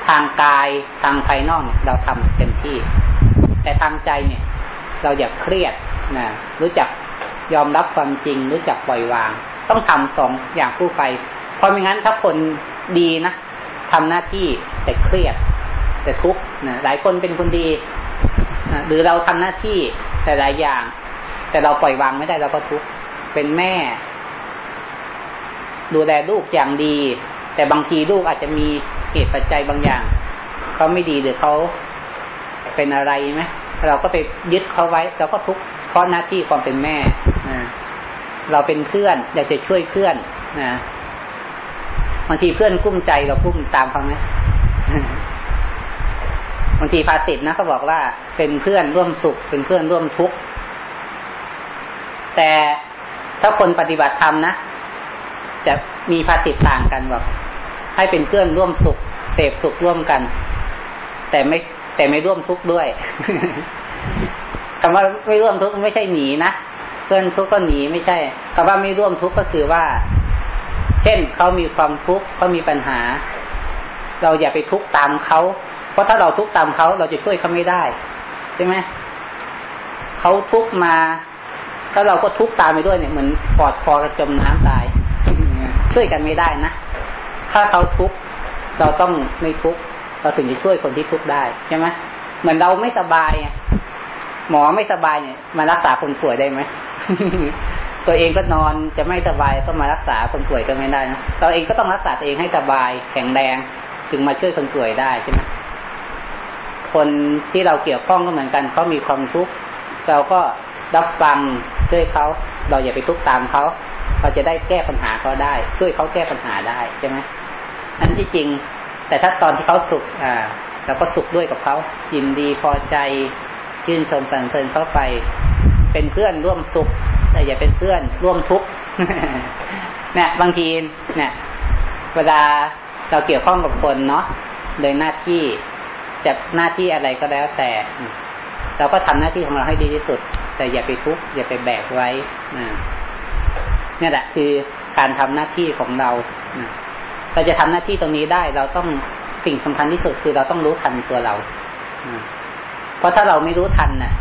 ทางกายทางภายนอกเนี่ย เราทำเต็มที่ แต่ทางใจเนี่ย เราอย่าเครียดนะรู้จัก ยอมรับความจริงรู้จักปล่อยวาง ต้องทำสองอย่างคู่ไป เพราะไม่งั้นถ้าคนดีนะทำหน้าที่แต่เครียด แต่ทุกข์นะหลายคนเป็นคนดีนะหรือเราทำหน้าที่แต่หลายอย่าง แต่เราปล่อยวางไม่ได้เราก็ทุกข์เป็นแม่ ดูแลลูกอย่างดี แต่บางทีลูกอาจจะมีเหตุปัจจัยบางอย่างเขาไม่ดีหรือเขาเป็นอะไรไหมเราก็ไปยึดเขาไว้เราก็ทุกข์เพราะหน้าที่ความเป็นแม่ เราเป็นเพื่อน อยากจะช่วยเพื่อนนะบางทีเพื่อนกุ้มใจเรากุ้มตามฟังไหมบางทีภาษิตนะเขาบอกว่าเป็นเพื่อนร่วมสุข เป็นเพื่อนร่วมทุกข์แต่ถ้าคนปฏิบัติธรรมนะจะมีภาษิตต่างกันแบบให้เป็นเพื่อนร่วมสุข เสพสุขร่วมกัน แต่ไม่แต่ไม่ร่วมทุกข์ด้วยคำว่าไม่ร่วมทุกข์ไม่ใช่หนีนะ เพื่อนทุกข์ก็หนีไม่ใช่คำว่าไม่ร่วมทุกข์ก็คือว่า เช่นเขามีความทุกข์เขามีปัญหา เราอย่าไปทุกข์ตามเขาเพราะถ้าเราทุกข์ตามเขาเราจะช่วยเขาไม่ได้ใช่ไหมเขาทุกข์มาถ้าเราก็ทุกข์ตามไปด้วยเนี่ยเหมือนปอดคอกระจมน้ำตาย ช่วยกันไม่ได้นะถ้าเขาทุกข์เราต้องไม่ทุกข์เราถึงจะช่วยคนที่ทุกข์ได้ใช่ไหมเหมือนเราไม่สบายหมอไม่สบายเนี่ยมารักษาคนป่วยได้ไหม ตัวเองก็นอนจะไม่สบายก็มารักษาคนป่วยก็ไม่ได้นะเราเองก็ต้องรักษาตัวเองให้สบายแข็งแรงถึงมาช่วยคนป่วยได้ใช่ไหมคนที่เราเกี่ยวข้องก็เหมือนกันเขามีความทุกข์เราก็รับฟังช่วยเขาเราอย่าไปทุกข์ตามเขาเราจะได้แก้ปัญหาเขาได้ ช่วยเขาแก้ปัญหาได้ใช่ไหมนั้นที่จริง แต่ถ้าตอนที่เขาสุขอ่าเราก็สุขด้วยกับเขายินดีพอใจชื่นชมสรรเสริญเขาไป เป็นเพื่อนร่วมสุข แต่อย่าเป็นเพื่อนร่วมทุกข์เนี่ยบางทีเนี่ยเวลาเราเกี่ยวข้องกับคนเนาะโดยหน้าที่จะหน้าที่อะไรก็แล้วแต่ เราก็ทำหน้าที่ของเราให้ดีที่สุด แต่อย่าไปทุกข์อย่าไปแบกไว้นี่แหละคือการทำหน้าที่ของเราเราจะทำหน้าที่ตรงนี้ได้ เราต้องสิ่งสำคัญที่สุดคือเราต้องรู้ทันตัวเราเพราะถ้าเราไม่รู้ทันน่ะ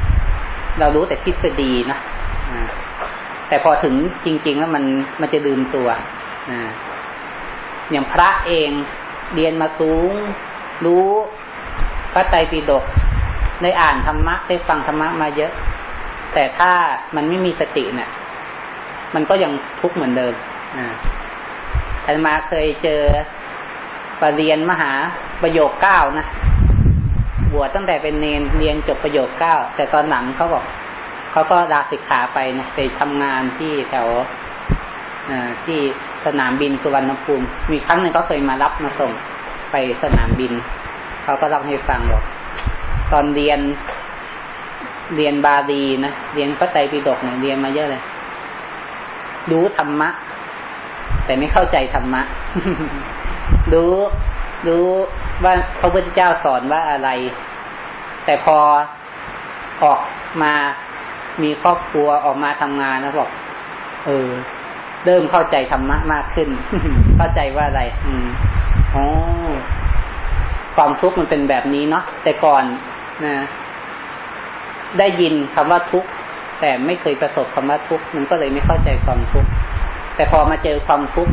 เรารู้แต่ทฤษฎีนะแต่พอถึงจริง ๆ แล้วมันมันจะลืมตัวอย่างพระเองเรียนมาสูง รู้พระไตรปิฎกได้อ่านธรรมะได้ฟังธรรมะมาเยอะ แต่ถ้ามันไม่มีสติเนี่ย มันก็ยังทุกข์เหมือนเดิมอ่าอามาเคยเจอปรเรียนมหาประโยคเก้านะ บวชตั้งแต่เป็นเนนเรียนจบประโยคเก้าแต่ตอนหลังเขาบอกเขาก็ลาศิกขาไปนะไปทำงานที่แถวที่สนามบินสุวรรณภูมิ มีครั้งหนึ่งเขาเคยมารับมาส่งไปสนามบิน เขาก็เล่าให้ฟังบอกตอนเรียนเรียนบาลีนะเรียนพระไตรปิฎกเนี่ยเรียนมาเยอะเลย รู้ธรรมะ แต่ไม่เข้าใจธรรมะ รู้รู้ ว่าพระพุทธเจ้าสอนว่าอะไร แต่พอออกมามีครอบครัวออกมาทำงานแล้วบอกเออ เริ่มเข้าใจธรรมะมากขึ้น เข้าใจว่าอะไร อืมอ๋อความทุกข์มันเป็นแบบนี้เนาะแต่ก่อนนะได้ยินคำว่าทุกข์แต่ไม่เคยประสบคำว่าทุกข์มันก็เลยไม่เข้าใจความทุกข์แต่พอมาเจอความทุกข์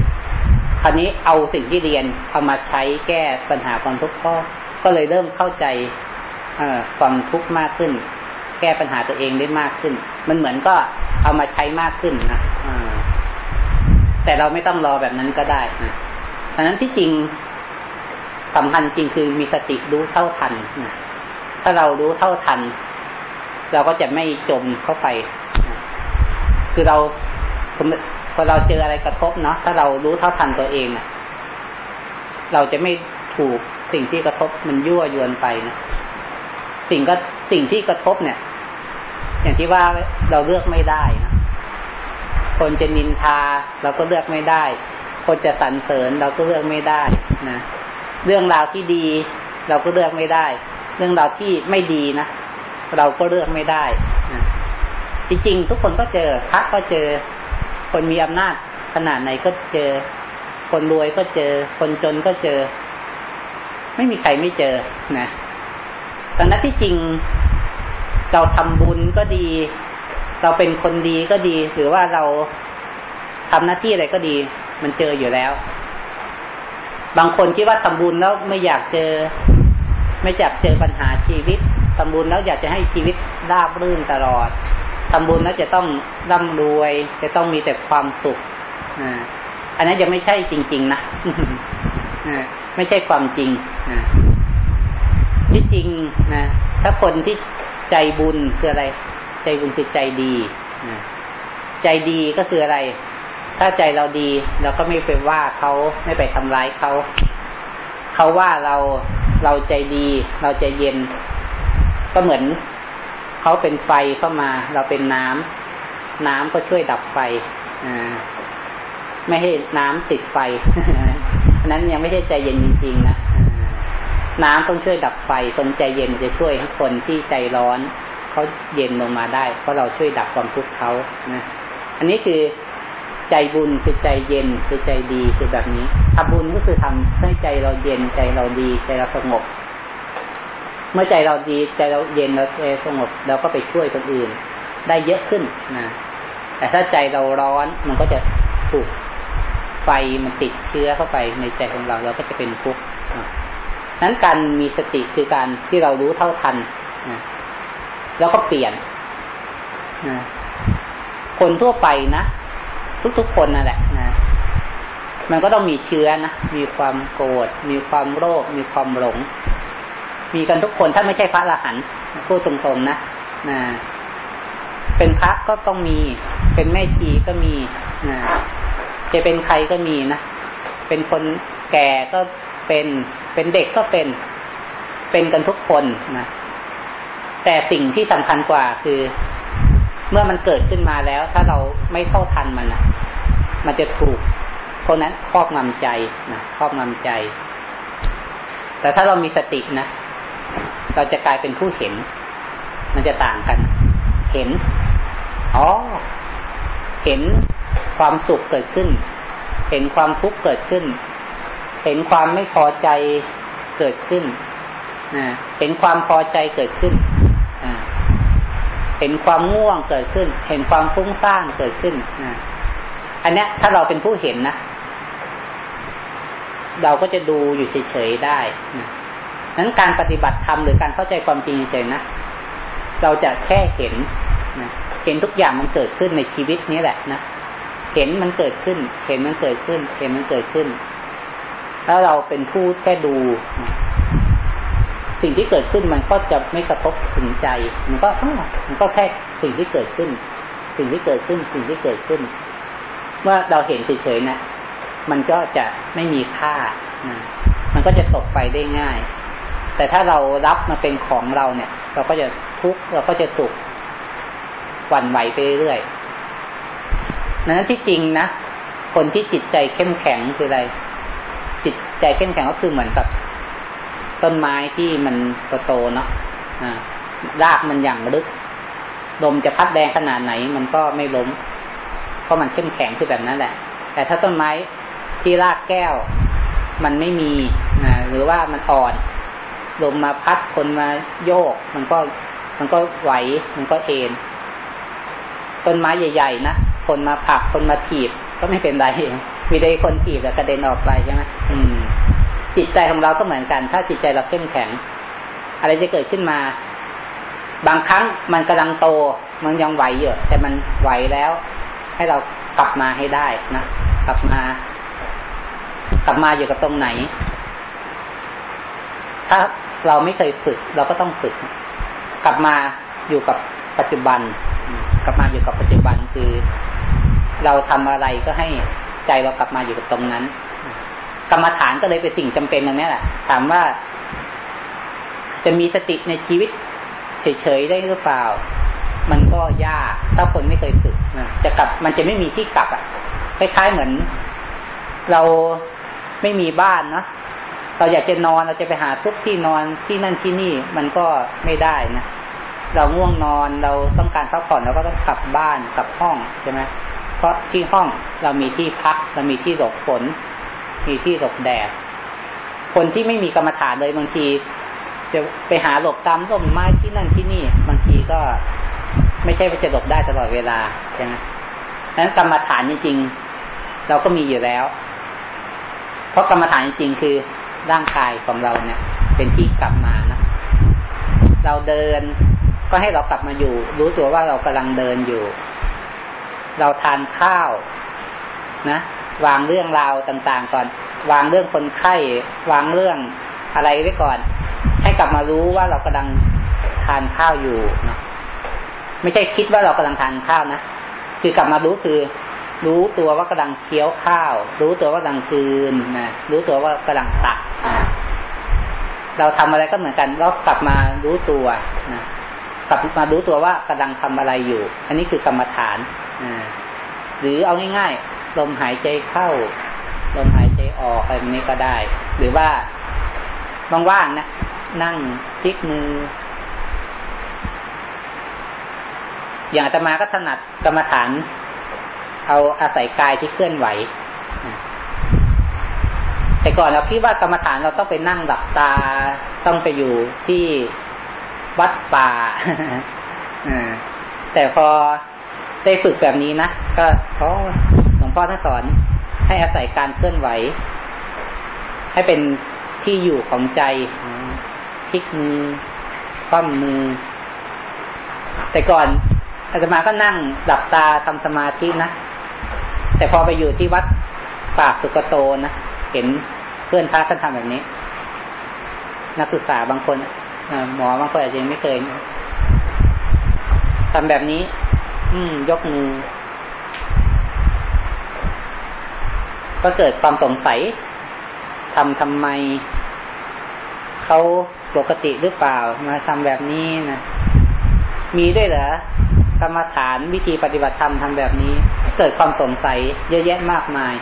ราวนี้เอาสิ่งที่เรียนเอามาใช้แก้ปัญหาความทุกข์ก็ก็เลยเริ่มเข้าใจอความทุกข์มากขึ้น แก้ปัญหาตัวเองได้มากขึ้น มันเหมือนก็เอามาใช้มากขึ้นนะแต่เราไม่ต้องรอแบบนั้นก็ได้นะดังนั้นที่จริงสำคัญจริงคือมีสติรู้เท่าทันนะถ้าเรารู้เท่าทัน เราก็จะไม่จมเข้าไป คือเราสม พอเราเจออะไรกระทบเนาะถ้าเรารู้เท่าทันตัวเองอะเราจะไม่ถูกสิ่งที่กระทบมันยั่วยวนไปนะสิ่งก็สิ่งที่กระทบเนี่ย อย่างที่ว่าเราเลือกไม่ได้นะคนจะนินทาเราก็เลือกไม่ได้ คนจะสรรเสริญเราก็เลือกไม่ได้นะเรื่องราวที่ดี เราก็เลือกไม่ได้ เรื่องราวที่ไม่ดีนะเราก็เลือกไม่ได้นะจริงๆทุกคนก็เจอพระก็เจอ คนมีอำนาจขนาดไหนก็เจอ คนรวยก็เจอ คนจนก็เจอ ไม่มีใครไม่เจอนะแต่นั้นที่จริงเราทำบุญก็ดี เราเป็นคนดีก็ดี หรือว่าเราทำหน้าที่อะไรก็ดี มันเจออยู่แล้ว บางคนคิดว่าทำบุญแล้วไม่อยากเจอ ไม่อยากเจอปัญหาชีวิตทำบุญแล้วอยากจะให้ชีวิตราบรื่นตลอด ทำบุญแล้วจะต้องร่ำรวย จะต้องมีแต่ความสุขอันนั้นยังไม่ใช่จริง ๆ นะไม่ใช่ความจริงนะที่จริงนะถ้าคนที่ใจบุญคืออะไร ใจบุญคือใจดีนะใจดีก็คืออะไร ถ้าใจเราดี เราก็ไม่ไปว่าเขาไม่ไปทำร้ายเขาเขาว่าเราเราใจดี เราใจเย็น ก็เหมือน เขาเป็นไฟเข้ามา เราเป็นน้ำน้ำก็ช่วยดับไฟอไม่ให้น้ำติดไฟนนั้นยังไม่ใช่ใจเย็นจริงๆนะน้ำต้องช่วยดับไฟ คนใจเย็นจะช่วยให้คนที่ใจร้อนเขาเย็นลงมาได้ เพราะเราช่วยดับความทุกข์เขานะอันนี้คือใจบุญคือใจเย็นคือใจดีคือแบบนี้ทำบุญก็คือทำให้ใจเราเย็นใจเราดีใจเราสงบ เมื่อใจเราดีใจเราเย็นเราสงบเราก็ไปช่วยคนอื่น ได้เยอะขึ้นนะแต่ถ้าใจเราร้อนมันก็จะถูกไฟมันติดเชื้อเข้าไปในใจของเราเราก็จะเป็นทุกข์นั้นการมีสติคือการที่เรารู้เท่าทันนะแล้วก็เปลี่ยนนะคนทั่วไปนะทุกๆคนนั่นแหละนะมันก็ต้องมีเชื้อนะ มีความโกรธ มีความโลภ มีความหลง มีกันทุกคนถ้าไม่ใช่พระอรหันต์พูดตรงๆนะนะเป็นพระก็ต้องมี เป็นแม่ชีก็มีนะจะเป็นใครก็มีนะเป็นคนแก่ก็เป็นเป็นเด็กก็เป็นเป็นกันทุกคนนะแต่สิ่งที่สำคัญกว่าคือ เมื่อมันเกิดขึ้นมาแล้ว ถ้าเราไม่เท่าทันมันนะมันจะถูกคนนั้นครอบงำใจนะครอบงำใจ แต่ถ้าเรามีสตินะ เราจะกลายเป็นผู้เห็น มันจะต่างกัน เห็น อ๋อ เห็นความสุขเกิดขึ้น เห็นความทุกข์เกิดขึ้น เห็นความไม่พอใจเกิดขึ้นเห็นความพอใจเกิดขึ้นเห็นความง่วงเกิดขึ้น เห็นความฟุ้งซ่านเกิดขึ้นอันนี้ถ้าเราเป็นผู้เห็นนะ เราก็จะดูอยู่เฉยๆได้นะ นั้นการปฏิบัติธรรมหรือการเข้าใจความจริงเฉยๆนะ เราจะแค่เห็นนะเห็นทุกอย่างมันเกิดขึ้นในชีวิตนี้แหละนะเห็นมันเกิดขึ้น เห็นมันเกิดขึ้น เห็นมันเกิดขึ้น แล้วเราเป็นผู้แค่ดูนะสิ่งที่เกิดขึ้นมันก็จะไม่กระทบถึงใจ มันก็มันก็แค่สิ่งที่เกิดขึ้น สิ่งที่เกิดขึ้น สิ่งที่เกิดขึ้น เมื่อเราเห็นเฉยๆนะ มันก็จะไม่มีค่านะมันก็จะตกไปได้ง่าย แต่ถ้าเรารับมาเป็นของเราเนี่ย เราก็จะทุกข์เราก็จะสุขหวั่นไหวไปเรื่อยๆนั้นที่จริงนะคนที่จิตใจเข้มแข็งคืออะไร จิตใจเข้มแข็งก็คือเหมือนกับ ต้นไม้ที่มันโตๆเนาะรากมันอย่างลึกลมจะพัดแรงขนาดไหน มันก็ไม่ล้ม เพราะมันเข้มแข็งคือแบบนั้นแหละ แต่ถ้าต้นไม้ที่รากแก้ว มันไม่มีนะหรือว่ามันอ่อน ลมมาพัดคนมาโยก มันก็มันก็ไหว มันก็เอ็นต้นไม้ใหญ่ๆนะคนมาผลักคนมาถีบ ก็ไม่เป็นไรมีได้คนถีบแล้วกระเด็นออกไปใช่ไหมอืม จิตใจของเราก็เหมือนกัน ถ้าจิตใจเราเข้มแข็ง อะไรจะเกิดขึ้นมา บางครั้งมันกำลังโต มันยังไหวอยู่แต่มันไหวแล้ว ให้เรากลับมาให้ได้นะกลับมา กลับมาอยู่กับตรงไหน ถ้า เราไม่เคยฝึก เราก็ต้องฝึก กลับมาอยู่กับปัจจุบัน กลับมาอยู่กับปัจจุบันคือ เราทำอะไรก็ให้ใจเรากลับมาอยู่กับตรงนั้น กรรมฐานก็เลยเป็นสิ่งจำเป็นตรงนี้แหละถามว่า จะมีสติในชีวิต เฉยๆได้หรือเปล่า มันก็ยากถ้าคนไม่เคยฝึกจะกลับ มันจะไม่มีที่กลับอะคล้ายๆเหมือน เราไม่มีบ้านเนาะ เราอยากจะนอนเราจะไปหาทุกที่นอนที่นั่นที่นี่มันก็ไม่ได้นะเราง่วงนอนเราต้องการพักผ่อนเราก็ต้องกลับบ้านกลับห้องใช่ไหมเพราะที่ห้องเรามีที่พักเรามีที่หลบฝนมีที่หลบแดดคนที่ไม่มีกรรมฐานเลยบางที จะไปหาหลบตามต้นไม้ที่นั่นที่นี่ บางทีก็ไม่ใช่ว่าจะหลบได้ตลอดเวลาใช่ไหมดังนั้นกรรมฐานจริงๆเราก็มีอยู่แล้ว เพราะกรรมฐานจริงๆคือ ร่างกายของเราเนี่ย เป็นที่กลับมานะเราเดินก็ให้เรากลับมาอยู่ รู้ตัวว่าเรากำลังเดินอยู่ เราทานข้าวนะวางเรื่องราวต่างๆก่อน วางเรื่องคนไข้ วางเรื่องอะไรไว้ก่อน ให้กลับมารู้ว่าเรากำลังทานข้าวอยู่เนาะไม่ใช่คิดว่าเรากำลังทานข้าวนะคือกลับมารู้คือ รู้ตัวว่ากำลังเคี้ยวข้าว รู้ตัวว่ากำลังกืนนะรู้ตัวว่ากำลังตักเราทำอะไรก็เหมือนกันเรากลับมารู้ตัวนะกลับมารู้ตัวว่ากำลังทำอะไรอยู่ อันนี้คือกรรมฐานอหรือเอาง่ายๆลมหายใจเข้า ลมหายใจออกอะไรนี้ก็ได้ หรือว่าว่างๆนะนั่งพลิกมือ อย่างอาตมาก็ถนัดกรรมฐาน เอาอาศัยกายที่เคลื่อนไหว แต่ก่อนเราคิดว่ากรรมฐานเราต้องไปนั่งหลับตา ต้องไปอยู่ที่วัดป่าแต่พอได้ฝึกแบบนี้นะก็เขาพ่อท่านสอนให้อาศัยการเคลื่อนไหว ให้เป็นที่อยู่ของใจพลิกมือคว่ำมือ แต่ก่อนอาตมาก็นั่งหลับตาทำสมาธินะ แต่พอไปอยู่ที่วัดปากสุกโตนะเห็นเพื่อนพระท่านทำแบบนี้ นักศึกษาบางคนหมอบางคนอาจจะยังไม่เคยทำแบบนี้ อืม ยกมือ ก็เกิดความสงสัยทำทำไมเขาปกติหรือเปล่า มาทำแบบนี้นะมีด้วยเหรอ กรรมฐานวิธีปฏิบัติธรรมทำแบบนี้ เกิดความสงสัยเยอะแยะมากมาย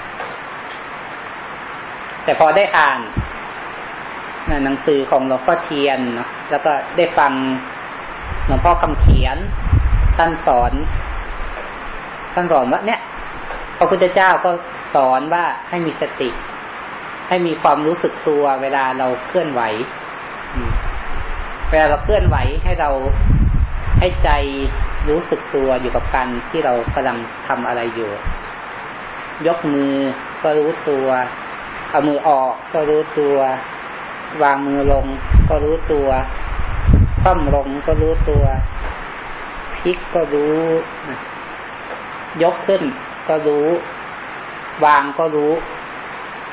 แต่พอได้อ่านหนังสือของหลวงพ่อเทียนเนาะแล้วก็ได้ฟังหลวงพ่อคำเขียนท่านสอนท่านสอนว่าเนี่ยพระพุทธเจ้าก็สอนว่าให้มีสติ ให้มีความรู้สึกตัวเวลาเราเคลื่อนไหวเวลาเราเคลื่อนไหวให้เราให้ใจ รู้สึกตัวอยู่กับการที่เรากำลังทำอะไรอยู่ ยกมือก็รู้ตัว เอามือออกก็รู้ตัว วางมือลงก็รู้ตัวคว่ำลงก็รู้ตัวพลิกก็รู้ ยกขึ้นก็รู้ วางก็รู้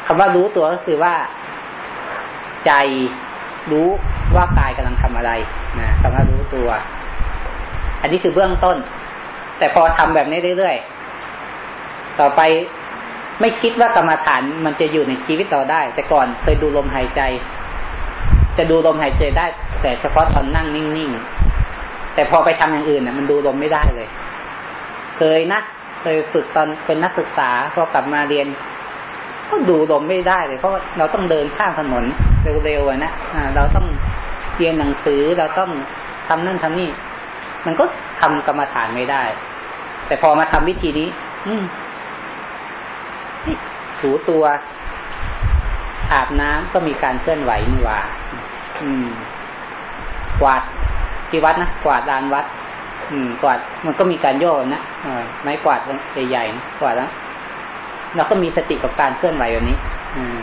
คำว่ารู้ตัวก็คือว่า ใจรู้ว่ากายกำลังทำอะไรนะคำว่ารู้ตัว อันนี้คือเบื้องต้น แต่พอทำแบบนี้เรื่อยๆ ต่อไปไม่คิดว่ากรรมฐานมันจะอยู่ในชีวิตเราได้ แต่ก่อนเคยดูลมหายใจ จะดูลมหายใจได้ แต่เฉพาะตอนนั่งนิ่งๆ แต่พอไปทำอย่างอื่นน่ะมันดูลมไม่ได้เลย เคยนะเคยฝึกตอนเป็นนักศึกษาพอกลับมาเรียน ก็ดูลมไม่ได้เลย เพราะเราต้องเดินข้ามถนนเร็วๆนะะเราต้องเรียนหนังสือเราต้องทำนั่นทำนี่ มันก็ทำกรรมฐานไม่ได้ แต่พอมาทำวิธีนี้ อืมถูตัวอาบน้ำก็มีการเคลื่อนไหวนี่ว่า อืม กวาดที่วัดนะกวาดลานวัด อืม กวาดมันก็มีการโยกนะไม้กวาดใหญ่ๆกวาดแล้วเราก็มีสติกับการเคลื่อนไหวแบบนี้ อืม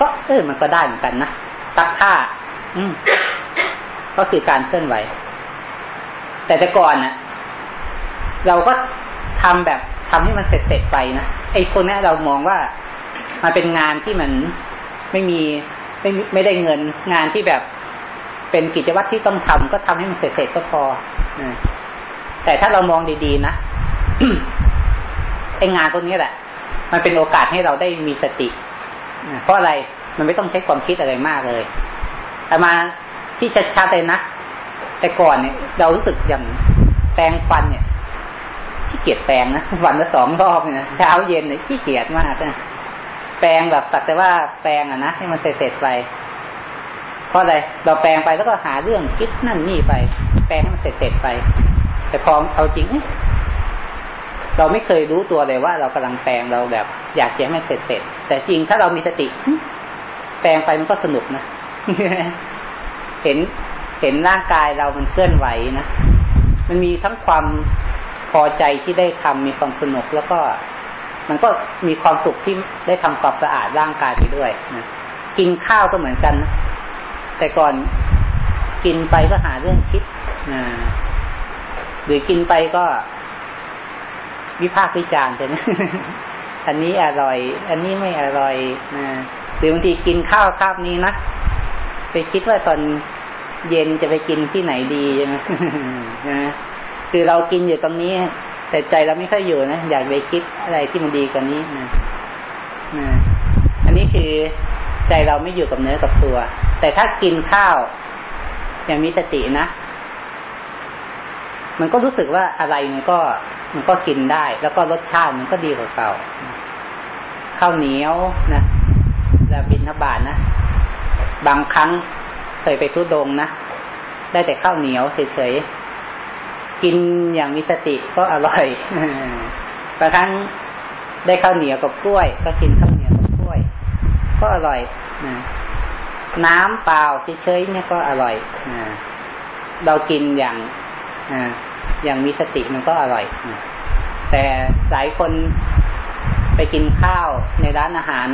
ก็เออมันก็ได้เหมือนกันนะซักผ้า อืม ก็คือการเคลื่อนไหว แต่แต่ก่อนนะ่ะ เราก็ทำแบบทำให้มันเสร็จเสร็จไปนะไอ้คนนี้เรามองว่ามันเป็นงานที่มันไม่มีไม่ไม่ได้เงินงานที่แบบเป็นกิจวัตรที่ต้องทำก็ทำให้มันเสร็จเสร็จก็พอแต่ถ้าเรามองดีๆนะไอ้งานตรงนี้แหละ มันเป็นโอกาสให้เราได้มีสติเพราะอะไรมันไม่ต้องใช้ความคิดอะไรมากเลยแต่มา ที่ชัดๆเลยนะ แต่ก่อนเนี่ยเรารู้สึกอย่างแปรงฟันเนี่ยขี้เกียจแปรงนะวันละสองรอบเนี่ยเช้าเย็นเนี่ยขี้เกียจมากนะแปรงแบบสักแต่ว่าแปรงอะนะให้มันเสร็จๆไปเพราะอะไรเราแปรงไปแล้วก็หาเรื่องคิดนั่นนี่ไป แปรงให้มันเสร็จๆไป แต่พอเอาจริงเราไม่เคยรู้ตัวเลยว่า เรากำลังแปลงเราแบบ อยากจะให้มันเสร็จเสร็จแต่จริงถ้าเรามีสติ แปลงไปมันก็สนุกนะ เห็นเห็นร่างกายเรามันเคลื่อนไหวนะมันมีทั้งความพอใจที่ได้ทำมีความสนุกแล้วก็ มันก็มีความสุขที่ได้ทำความสะอาดร่างกายไปด้วยนะกินข้าวก็เหมือนกันนะแต่ก่อนกินไปก็หาเรื่องคิดนะหรือกินไปก็ วิพากษ์วิจารณ์ใช่ไหมอันนี้อร่อย อันนี้ไม่อร่อยนะหรือบางทีกินข้าวคาบนี้นะไปคิดว่าตอน เย็นจะไปกินที่ไหนดีใช่ไหมนะคือเรากินอยู่ตรงนี้ แต่ใจเราไม่ค่อยอยู่นะอยากไปคิดอะไรที่มันดีกว่านี้นะนะอันนี้คือใจเราไม่อยู่กับเนื้อกับตัว แต่ถ้ากินข้าวอย่างมีสตินะมันก็รู้สึกว่าอะไรมันก็ มันก็กินได้ แล้วก็รสชาติมันก็ดีกว่าเก่าข้าวเหนียวนะแล้วบินทบาทนะบางครั้ง เคยไปทุดงนะ ได้แต่ข้าวเหนียวเฉยๆ กินอย่างมีสติก็อร่อยบางครั้งได้ข้าวเหนียวกับกล้วย ก็กินข้าวเหนียวกับกล้วย ก็อร่อยน้ำเปล่าเฉยๆเนี่ยก็อร่อยเรากินอย่างอย่างมีสติมันก็อร่อยแต่หลายคนไปกินข้าวในร้านอาหาร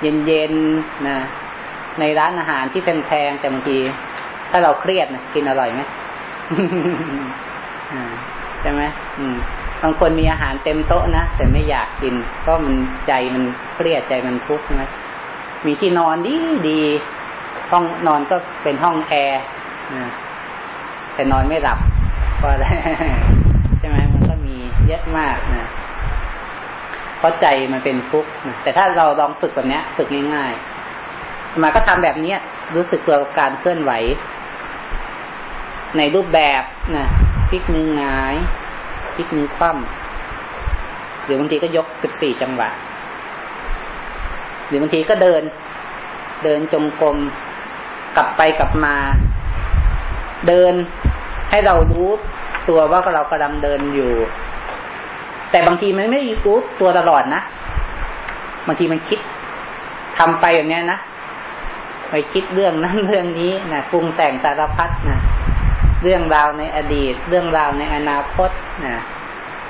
เย็นๆนะ ในร้านอาหารที่แพงๆแต่บางที ถ้าเราเครียดนะกินอร่อยไหมใช่ไหมบางคนมีอาหารเต็มโต๊ะนะแต่ไม่อยากกิน ก็มันใจมันเครียดใจมันทุกข์ใช่ไหมมีที่นอนดีดีห้องนอนก็เป็นห้องแอร์แต่นอนไม่หลับเพราะอะไรใช่ไหมมันก็มีเยอะมากนะเพราะใจมันเป็นทุกข์แต่ถ้าเราลองฝึกแบบนี้ฝึกง่ายๆ มาก็ทำแบบนี้รู้สึกตัวกับการเคลื่อนไหว ในรูปแบบนะพลิกมือหงายพลิกมือคว่ำหรือบางทีก็ยกสิบสี่จังหวะ หรือบางทีก็เดิน เดินจงกรมกลับไปกลับมา เดินให้เรารู้ตัวว่าเรากำลังเดินอยู่ แต่บางทีมันไม่รู้ตัวตลอดนะบางทีมันคิดทำไปอย่างนี้นะ ไปคิดเรื่องนั้นเรื่องนี้นะปรุงแต่งสารพัดนะเรื่องราวในอดีต เรื่องราวในอนาคตนะ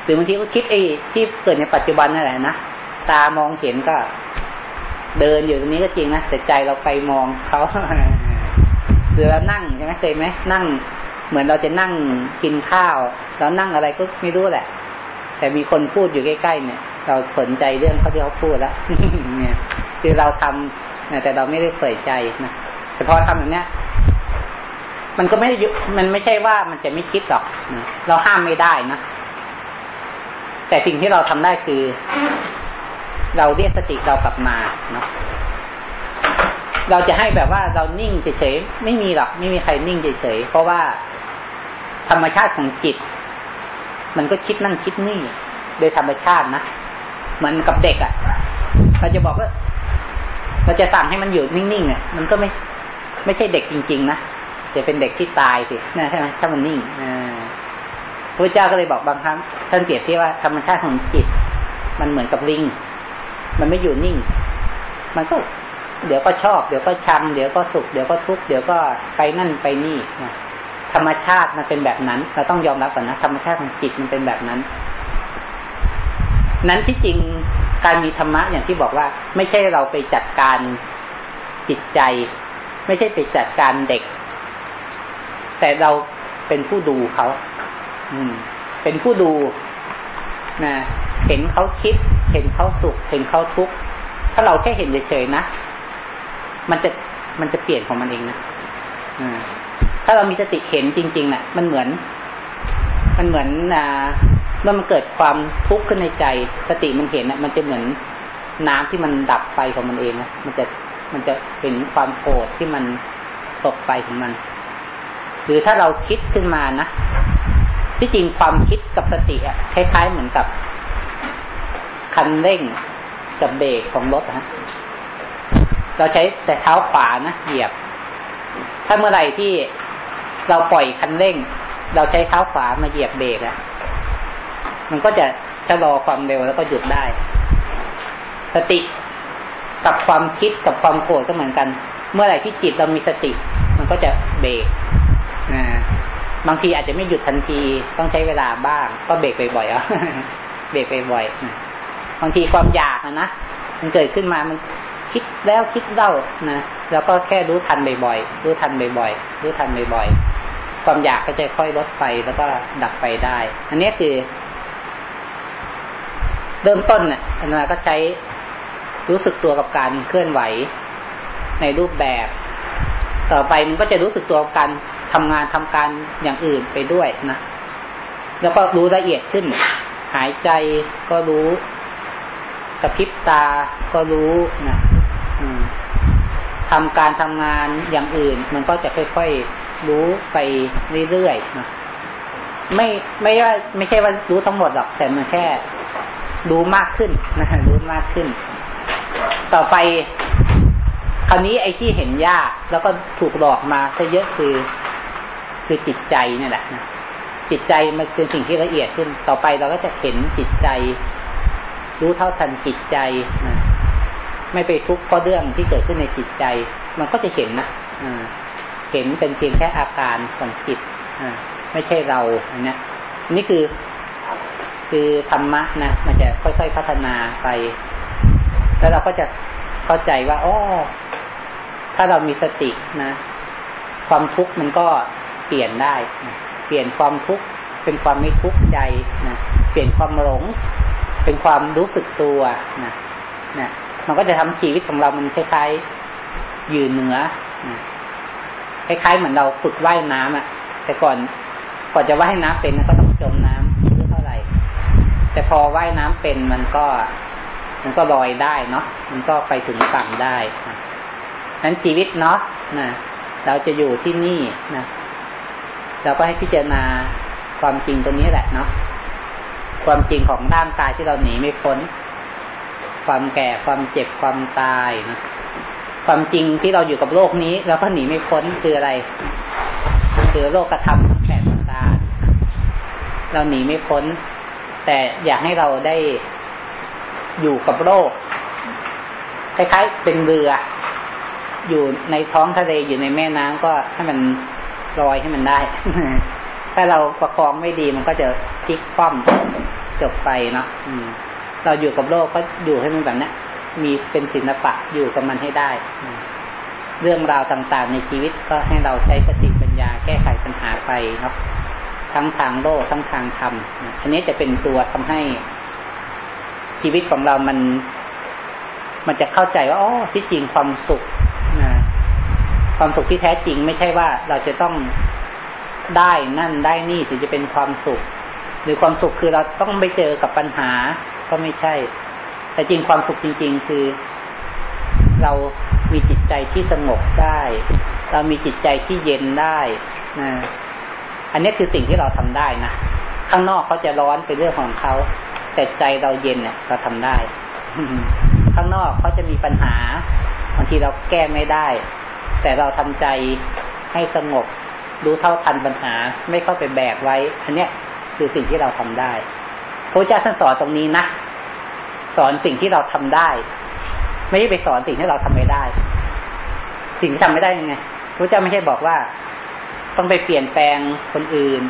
หรือบางทีก็คิดไอ้ที่เกิดในปัจจุบันนั่นแหละนะตามองเห็นก็ เดินอยู่ตรงนี้ก็จริงนะแต่ใจเราไปมองเขาหรือเรานั่งใช่ไหมเคยไหมนั่ง เหมือนเราจะนั่งกินข้าวแล้วนั่งอะไรก็ไม่รู้แหละ แต่มีคนพูดอยู่ใกล้ๆเนี่ย เราสนใจเรื่องเขาที่เขาพูดแล้วเนี่ย คือเราทำ แต่เราไม่ได้เปิดใจนะเฉพาะทำแบบเนี้ยมันก็ไม่มันไม่ใช่ว่ามันจะไม่คิดหรอกนะเราห้ามไม่ได้นะแต่สิ่งที่เราทำได้คือ เราเรียกสติเรากลับมาเนาะเราจะให้แบบว่าเรานิ่งเฉยๆไม่มีหรอกไม่มีใครนิ่งเฉยๆเพราะว่าธรรมชาติของจิต มันก็คิดนั่นคิดนี่ โดยธรรมชาตินะเหมือนกับเด็กอะ่ะ เราจะบอกว่า เราจะสั่งให้มันอยู่นิ่งๆอะมันก็ไม่ไม่ใช่เด็กจริง ๆ นะจะเป็นเด็กที่ตายสินะใช่ไหมถ้ามันนิ่งอพระเจ้าก็เลยบอกบางครั้งท่านเปรียบเทียบว่าธรรมชาติของจิต มันเหมือนกับลิง มันไม่อยู่นิ่ง มันก็เดี๋ยวก็ชอบ เดี๋ยวก็ชัง เดี๋ยวก็สุข เดี๋ยวก็ทุกข์ เดี๋ยวก็ไปนั่นไปนี่นะธรรมชาติมันเป็นแบบนั้น เราต้องยอมรับก่อนนะ ธรรมชาติของจิตมันเป็นแบบนั้น นั้นที่จริง การมีธรรมะอย่างที่บอกว่า ไม่ใช่เราไปจัดการจิตใจ ไม่ใช่ไปจัดการเด็ก แต่เราเป็นผู้ดูเขาอืม เป็นผู้ดูนะเห็นเขาคิด เห็นเขาสุข เห็นเขาทุกข์ถ้าเราแค่เห็นเฉยๆนะมันจะมันจะเปลี่ยนของมันเองนะอ่าถ้าเรามีสติเห็นจริงๆนะ่ะ มันเหมือน มันเหมือนอ่า เมื่อมันเกิดความทุกข์ขึ้นในใจสติมันเห็นนะ่ะมันจะเหมือนน้ำที่มันดับไฟของมันเองนะมันจะมันจะเห็นความโกรธที่มันตกไปของมัน หรือถ้าเราคิดขึ้นมานะที่จริงความคิดกับสติอะคล้ายๆเหมือนกับ คันเร่งกับเบรกของรถฮะเราใช้แต่เท้าขวานะเหยียบ ถ้าเมื่อไหร่ที่เราปล่อยคันเร่ง เราใช้เท้าขวามาเหยียบเบรกอะ มันก็จะชะลอความเร็วแล้วก็หยุดได้ สติกับความคิดกับความโกรธก็เหมือนกัน เมื่อไหร่ที่จิตเรามีสติ มันก็จะเบรกนะบางทีอาจจะไม่หยุดทันทีต้องใช้เวลาบ้าง ก็เบรกบ่อยๆอะเบรกบ่อยๆบางทีความอยากนะนะมันเกิดขึ้นมามันคิดแล้วคิดเล่านะแล้วก็แค่รู้ทันบ่อยๆรู้ทันบ่อยๆรู้ทันบ่อยๆความอยากก็จะค่อยลดไปแล้วก็ดับไปได้ อันนี้คือ เริ่มต้นเนี่ยอนนั้นก็ใช้รู้สึกตัวกับการเคลื่อนไหวในรูปแบบ ต่อไปมันก็จะรู้สึกตัวกับการทำงานทำการอย่างอื่นไปด้วยนะแล้วก็รู้ละเอียดขึ้น หายใจก็รู้กระพริบตาก็รู้นะทำการทำงานอย่างอื่น มันก็จะค่อยๆรู้ไปเรื่อยๆนะไม่ไม่ว่าไม่ใช่ว่ารู้ทั้งหมดหรอกแต่มันแค่ รู้มากขึ้นนะรู้มากขึ้น ต่อไป คราวนี้ไอ้ที่เห็นยาก แล้วก็ถูกหลอกมาก็เยอะคือคือจิตใจนี่แหละนะจิตใจมันเป็นสิ่งที่ละเอียดขึ้น ต่อไปเราก็จะเห็นจิตใจ รู้เท่าทันจิตใจนะไม่ไปทุกข์เพราะเรื่องที่เกิดขึ้นในจิตใจ มันก็จะเห็นนะเห็นเป็นเพียงแค่อาการของจิตไม่ใช่เราอันนี้นี่คือ คือธรรมะนะมันจะค่อยๆพัฒนาไป แล้วเราก็จะเข้าใจว่าอ๋อถ้าเรามีสตินะ ความทุกข์มันก็เปลี่ยนได้นะเปลี่ยนความทุกข์เป็นความไม่ทุกข์ใจนะเปลี่ยนความหลง เป็นความรู้สึกตัวนะนะมันก็จะทำชีวิตของเรามันคล้ายๆยืนเหนือคล้ายๆเหมือนเราฝึกว่ายน้ำอะ แต่ก่อนก่อนจะว่ายน้ำเป็นก็ต้องจมน้ำไม่รู้เท่า แต่พอว่ายน้ำเป็นมันก็ มันก็ลอยได้เนาะมันก็ไปถึงฝั่งได้นั้นชีวิตเนาะนะเราจะอยู่ที่นี่นะเราก็ให้พิจารณาความจริงตัวนี้แหละเนาะความจริงของร่างกายที่เราหนีไม่พ้น ความแก่ความเจ็บความตายนะความจริงที่เราอยู่กับโลกนี้เราก็หนีไม่พ้นคืออะไร คือโลกกระทำทั้งแปดประการเราหนีไม่พ้น แต่อยากให้เราได้อยู่กับโลกคล้ายๆเป็นเรือ อยู่ในท้องทะเลอยู่ในแม่น้ำก็ให้มันลอยให้มันได้ ถ้าเราประคองไม่ดีมันก็จะพลิกคว่ำจบไปเนาะเราอยู่กับโลกก็อยู่ให้มันแบบนี้มีเป็นศิลปะอยู่กับมันให้ได้ เรื่องราวต่างๆในชีวิตก็ให้เราใช้สติปัญญาแก้ไขปัญหาไปเนาะ ทั้งทางโลกทั้งทางธรรม อันนี้จะเป็นตัวทำให้ชีวิตของเรามัน มันจะเข้าใจว่าอ๋อที่จริงความสุขนะความสุขที่แท้จริงไม่ใช่ว่าเราจะต้องได้นั่นได้นี่ถึงจะเป็นความสุข หรือความสุขคือเราต้องไปเจอกับปัญหาก็ไม่ใช่ แต่จริงความสุขจริง ๆ คือ เรามีจิตใจที่สงบได้ เรามีจิตใจที่เย็นได้นะ อันนี้คือสิ่งที่เราทำได้นะข้างนอกเขาจะร้อนเป็นเรื่องของเขาแต่ใจเราเย็นเนี่ยเราทำได้ ข้างนอกเขาจะมีปัญหาบางทีเราแก้ไม่ได้ แต่เราทำใจให้สงบดูเท่าทันปัญหา ไม่เข้าไปแบกไว้ อันเนี้ยคือสิ่งที่เราทำได้พระเจ้าท่านสอนตรงนี้นะสอนสิ่งที่เราทำได้ ไม่ใช่ไปสอนสิ่งที่เราทำไม่ได้ สิ่งที่ทำไม่ได้ยังไงพระเจ้าไม่ใช่บอกว่า ต้องไปเปลี่ยนแปลงคนอื่น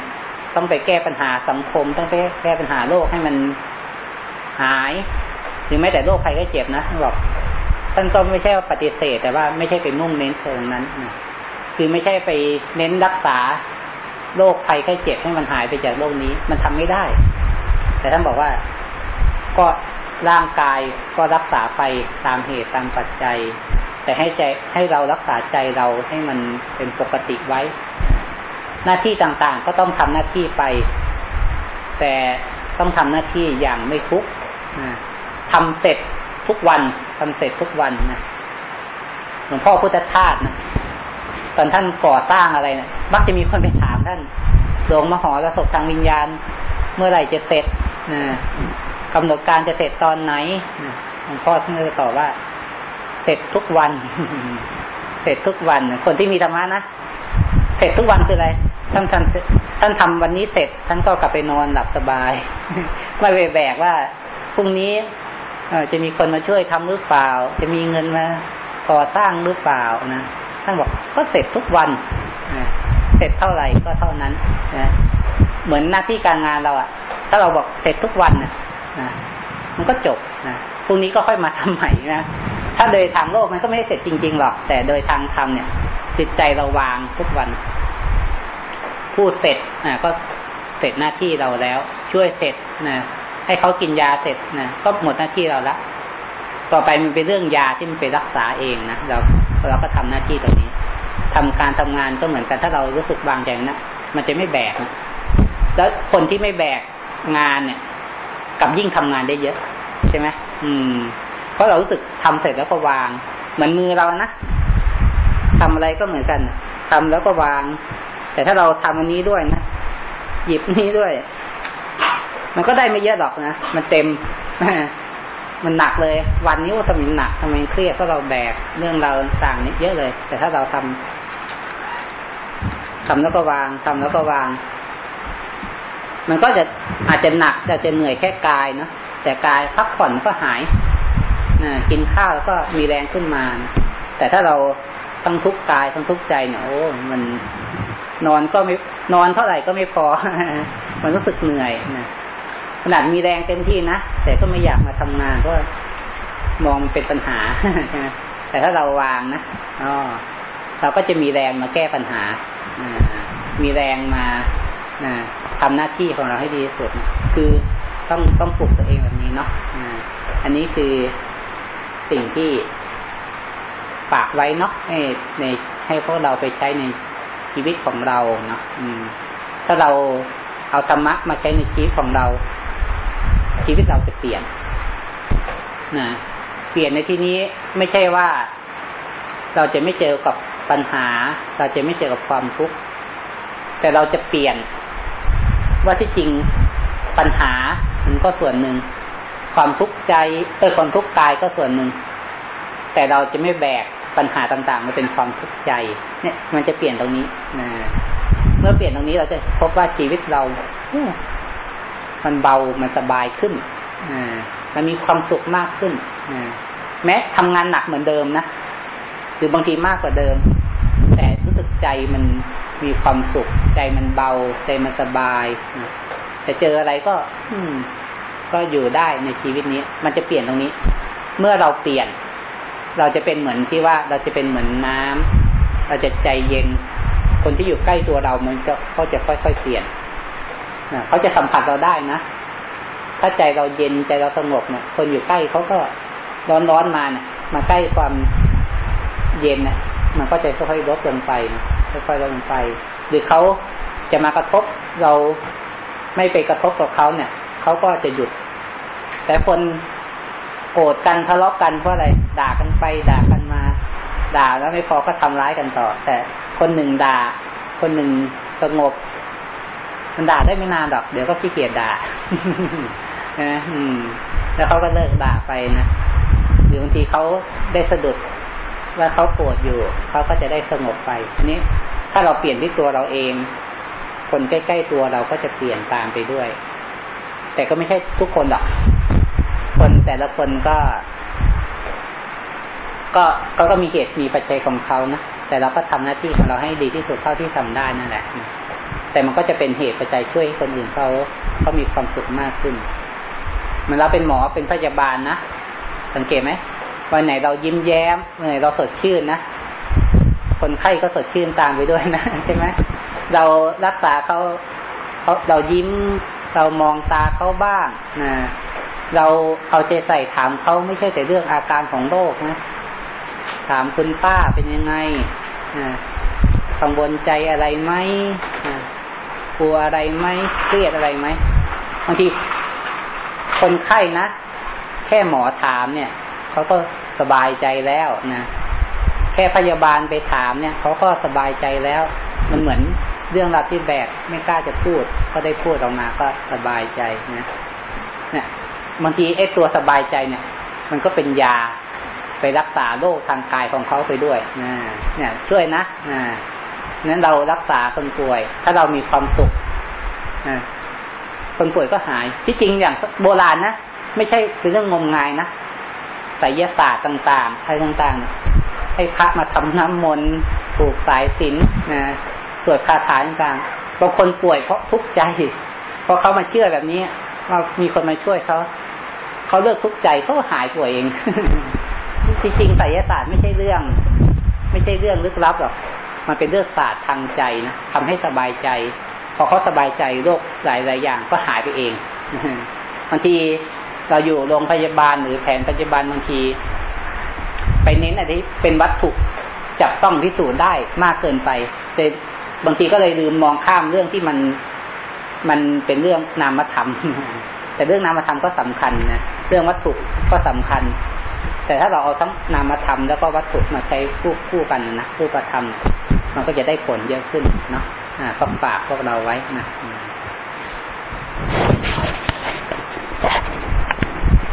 ต้องไปแก้ปัญหาสังคม ต้องไปแก้ปัญหาโลกให้มันหายหรือแม้แต่โรคภัยก็เจ็บนะท่านบอกท่านก็ไม่ใช่ว่าปฏิเสธ แต่ว่าไม่ใช่ไปมุ่งเน้นเชิงนั้นนะคือไม่ใช่ไปเน้นรักษาโรคภัยไข้เจ็บให้มันหายไปจากโลกนี้ มันทำไม่ได้ แต่ท่านบอกว่าก็ร่างกายก็รักษาไปตามเหตุตามปัจจัย แต่ให้ใจให้เรารักษาใจเราให้มันเป็นปกติไว้ หน้าที่ต่างๆ ก็ต้องทำหน้าที่ไป แต่ต้องทำหน้าที่อย่างไม่ทุกข์ทำเสร็จทุกวันทำเสร็จทุกวันนะหลวงพ่อพุทธทาสนะตอนท่านก่อสร้างอะไรเนะมักจะมีคนไปถามท่านหลวงมหอระสพทางวิญญาณ เมื่อไหร่จะเสร็จนะกำหนดการจะเสร็จตอนไหนหลวงพ่อท่านก็ตอบว่า เสร็จทุกวัน เสร็จทุกวันคนที่มีธรรมะนะเสร็จทุกวันคืออะไร ท่านท่านท่านทำวันนี้เสร็จ ท่านก็กลับไปนอนหลับสบาย ไม่ไปแบกว่าพรุ่งนี้จะมีคนมาช่วยทำหรือเปล่า จะมีเงินมาก่อสร้างหรือเปล่านะท่านบอกก็เสร็จทุกวันเสร็จเท่าไหร่ก็เท่านั้นนะเหมือนหน้าที่การงานเราอะถ้าเราบอกเสร็จทุกวันนะมันก็จบนะพรุ่งนี้ก็ค่อยมาทำใหม่นะถ้าโดยทางโลกมันก็ไม่เสร็จจริง ๆ หรอก แต่โดยทางธรรมเนี่ยจิตใจเราวางทุกวัน พูดเสร็จนะก็เสร็จหน้าที่เราแล้ว ช่วยเสร็จนะให้เขากินยาเสร็จนะก็หมดหน้าที่เราละต่อไปมันเป็นเรื่องยาที่มันไปรักษาเองนะเราเราก็ทำหน้าที่ตรงนี้ทำการทำงานก็เหมือนกันถ้าเรารู้สึกวางใจนะมันจะไม่แบกนะแล้วคนที่ไม่แบกงานเนี่ยกับยิ่งทำงานได้เยอะ ใช่ไหมอืม เพราะเรารู้สึกทำเสร็จแล้วก็วาง เหมือนมือเรานะทำอะไรก็เหมือนกันทำแล้วก็วาง แต่ถ้าเราทำอันนี้ด้วยนะหยิบนี้ด้วย มันก็ได้ไม่เยอะหรอกนะมันเต็มมันหนักเลย วันนี้ว่าทำไมหนักทำไมเครียดก็เราแบกเรื่องเราต่างนี้เยอะเลย แต่ถ้าเราทำทำแล้วก็วางทำแล้วก็วาง มันก็จะอาจจะหนักอาจจะเหนื่อยแค่กายเนาะแต่กายพักผ่อนก็หายนะกินข้าวก็มีแรงขึ้นมา แต่ถ้าเราทั้งทุกกายทั้งทุกใจเนี่ยโอ้มัน นอนก็ไม่นอนเท่าไหร่ก็ไม่พอ มันรู้สึกเหนื่อยนะขนาดมีแรงเต็มที่นะแต่ก็ไม่อยากมาทำงานเพราะมองเป็นปัญหาแต่ถ้าเราวางนะอ๋อเราก็จะมีแรงมาแก้ปัญหามีแรงมาทำหน้าที่ของเราให้ดีที่สุด คือต้องต้องปลุกตัวเองแบบนี้เนาะอันนี้คือสิ่งที่ฝากไว้เนาะให้ในให้พวกเราไปใช้ใน ชีวิตของเราเนาะถ้าเราเอาธรรมะมาใช้ในชีวิตของเรา ชีวิตเราจะเปลี่ยนนะเปลี่ยนในที่นี้ไม่ใช่ว่า เราจะไม่เจอกับปัญหา เราจะไม่เจอกับความทุกข์แต่เราจะเปลี่ยน ว่าที่จริงปัญหามันก็ส่วนหนึ่ง ความทุกข์ใจเออความทุกข์กายก็ส่วนหนึ่ง แต่เราจะไม่แบก ปัญหาต่างๆ มันเป็นความทุกข์ใจ เนี่ย มันจะเปลี่ยนตรงนี้นะเมื่อเปลี่ยนตรงนี้เราจะพบว่าชีวิตเรา มันเบา มันสบายขึ้นมันมีความสุขมากขึ้นแม้ทำงานหนักเหมือนเดิมนะ หรือบางทีมากกว่าเดิม แต่รู้สึกใจมันมีความสุข ใจมันเบา ใจมันสบายแต่เจออะไรก็อืมก็อยู่ได้ในชีวิตนี้ มันจะเปลี่ยนตรงนี้ เมื่อเราเปลี่ยน เราจะเป็นเหมือนที่ว่าเราจะเป็นเหมือนน้ำเราจะใจเย็น คนที่อยู่ใกล้ตัวเรามันจะเขาจะค่อยๆเปลี่ยนนะเขาจะสัมผัสเราได้นะ ถ้าใจเราเย็นใจเราสงบเนี่ย คนอยู่ใกล้เขาก็ร้อนๆมาเนี่ยมาใกล้ความเย็นเนี่ยมันก็จะค่อยๆลดลงไปนะค่อยๆลดลงไป หรือเขาจะมากระทบเราไม่ไปกระทบกับเขาเนี่ยเขาก็จะหยุด แต่คน รธกันทะเลาะกันเพราะอะไรด่ากันไปด่ากันมา ด่าแล้วไม่พอก็ทำร้ายกันต่อ แต่คนหนึ่งด่า คนหนึ่งสงบ มันด่าได้ไม่นานหรอก เดี๋ยวก็ขี้เกียจด่านะอืม แล้วเขาก็เลิกด่าไปนะหรือบางทีเขาได้สะดุดว่าเขาโกรธอยู่เขาก็จะได้สงบไปทีนี้ถ้าเราเปลี่ยนที่ตัวเราเอง คนใกล้ ๆ ตัวเราก็จะเปลี่ยนตามไปด้วย แต่ก็ไม่ใช่ทุกคนหรอก คนแต่ละคนก็ก็ก็มีเหตุมีปัจจัยของเขานะแต่เราก็ทำหน้าที่ของเราให้ดีที่สุดเท่าที่ทำได้นั่นแหละแต่มันก็จะเป็นเหตุปัจจัยช่วยให้คนอื่นเขาเขามีความสุขมากขึ้นมันเราเป็นหมอเป็นพยาบาลนะสังเกตไหมวันไหนเรายิ้มแย้มวันไหนเราสดชื่นนะคนไข้ก็สดชื่นตามไปด้วยนะใช่ไหมเรารักษาเขาเขาเรายิ้มเรามองตาเขาบ้างนะ เราเอาใจใส่ถามเขาไม่ใช่แต่เรื่องอาการของโรคนะ ถามคุณป้าเป็นยังไงกังวลใจอะไรไหมกลัวอะไรไหมเครียดอะไรไหมบางทีคนไข้นะ แค่หมอถามเนี่ยเขาก็สบายใจแล้วนะแค่พยาบาลไปถามเนี่ยเขาก็สบายใจแล้ว มันเหมือนเรื่องราวที่แบกไม่กล้าจะพูด ก็ได้พูดออกมาก็สบายใจนะเนี่ย บางทีไอ้ตัวสบายใจเนี่ย มันก็เป็นยาไปรักษาโรคทางกายของเขาไปด้วยนะเนี่ยช่วยนะนะนั้นเรารักษาคนป่วย ถ้าเรามีความสุขคนป่วยก็หาย ที่จริงอย่างโบราณนะไม่ใช่เป็นเรื่องงมงายนะไสยศาสตร์ต่างๆอะไรต่างๆเนี่ยให้พระมาทำน้ำมนต์ปลูกสายสินนะสวดคาถาต่างๆบางคนป่วยเพราะทุกข์ใจพอเขามาเชื่อแบบนี้ว่ามีคนมาช่วยเขา เขาเลิกทุกข์ใจเขาหายป่วยเอง จริงๆไสยศาสตร์ไม่ใช่เรื่อง ไม่ใช่เรื่องลึกลับหรอกมันเป็นเรื่องศาสตร์ทางใจนะทำให้สบายใจ พอเขาสบายใจโรคหลายหลายอย่างก็หายไปเองบางทีเราอยู่โรงพยาบาลหรือแผนปัจจุบันบางที ไปเน้นอะไรที่เป็นวัตถุจับต้องพิสูจน์ได้มากเกินไปแต่บางทีก็เลยลืมมองข้ามเรื่องที่มันมันเป็นเรื่องนามธรรม แต่เรื่องนามธรรมก็สำคัญนะเรื่องวัตถุก็สำคัญ แต่ถ้าเราเอาทั้งนามธรรมแล้วก็วัตถุมาใช้คู่คู่กันนะคู่ประธรรม มันก็จะได้ผลเยอะขึ้นเนาะอ่าก็ฝากพวกเราไว้นะ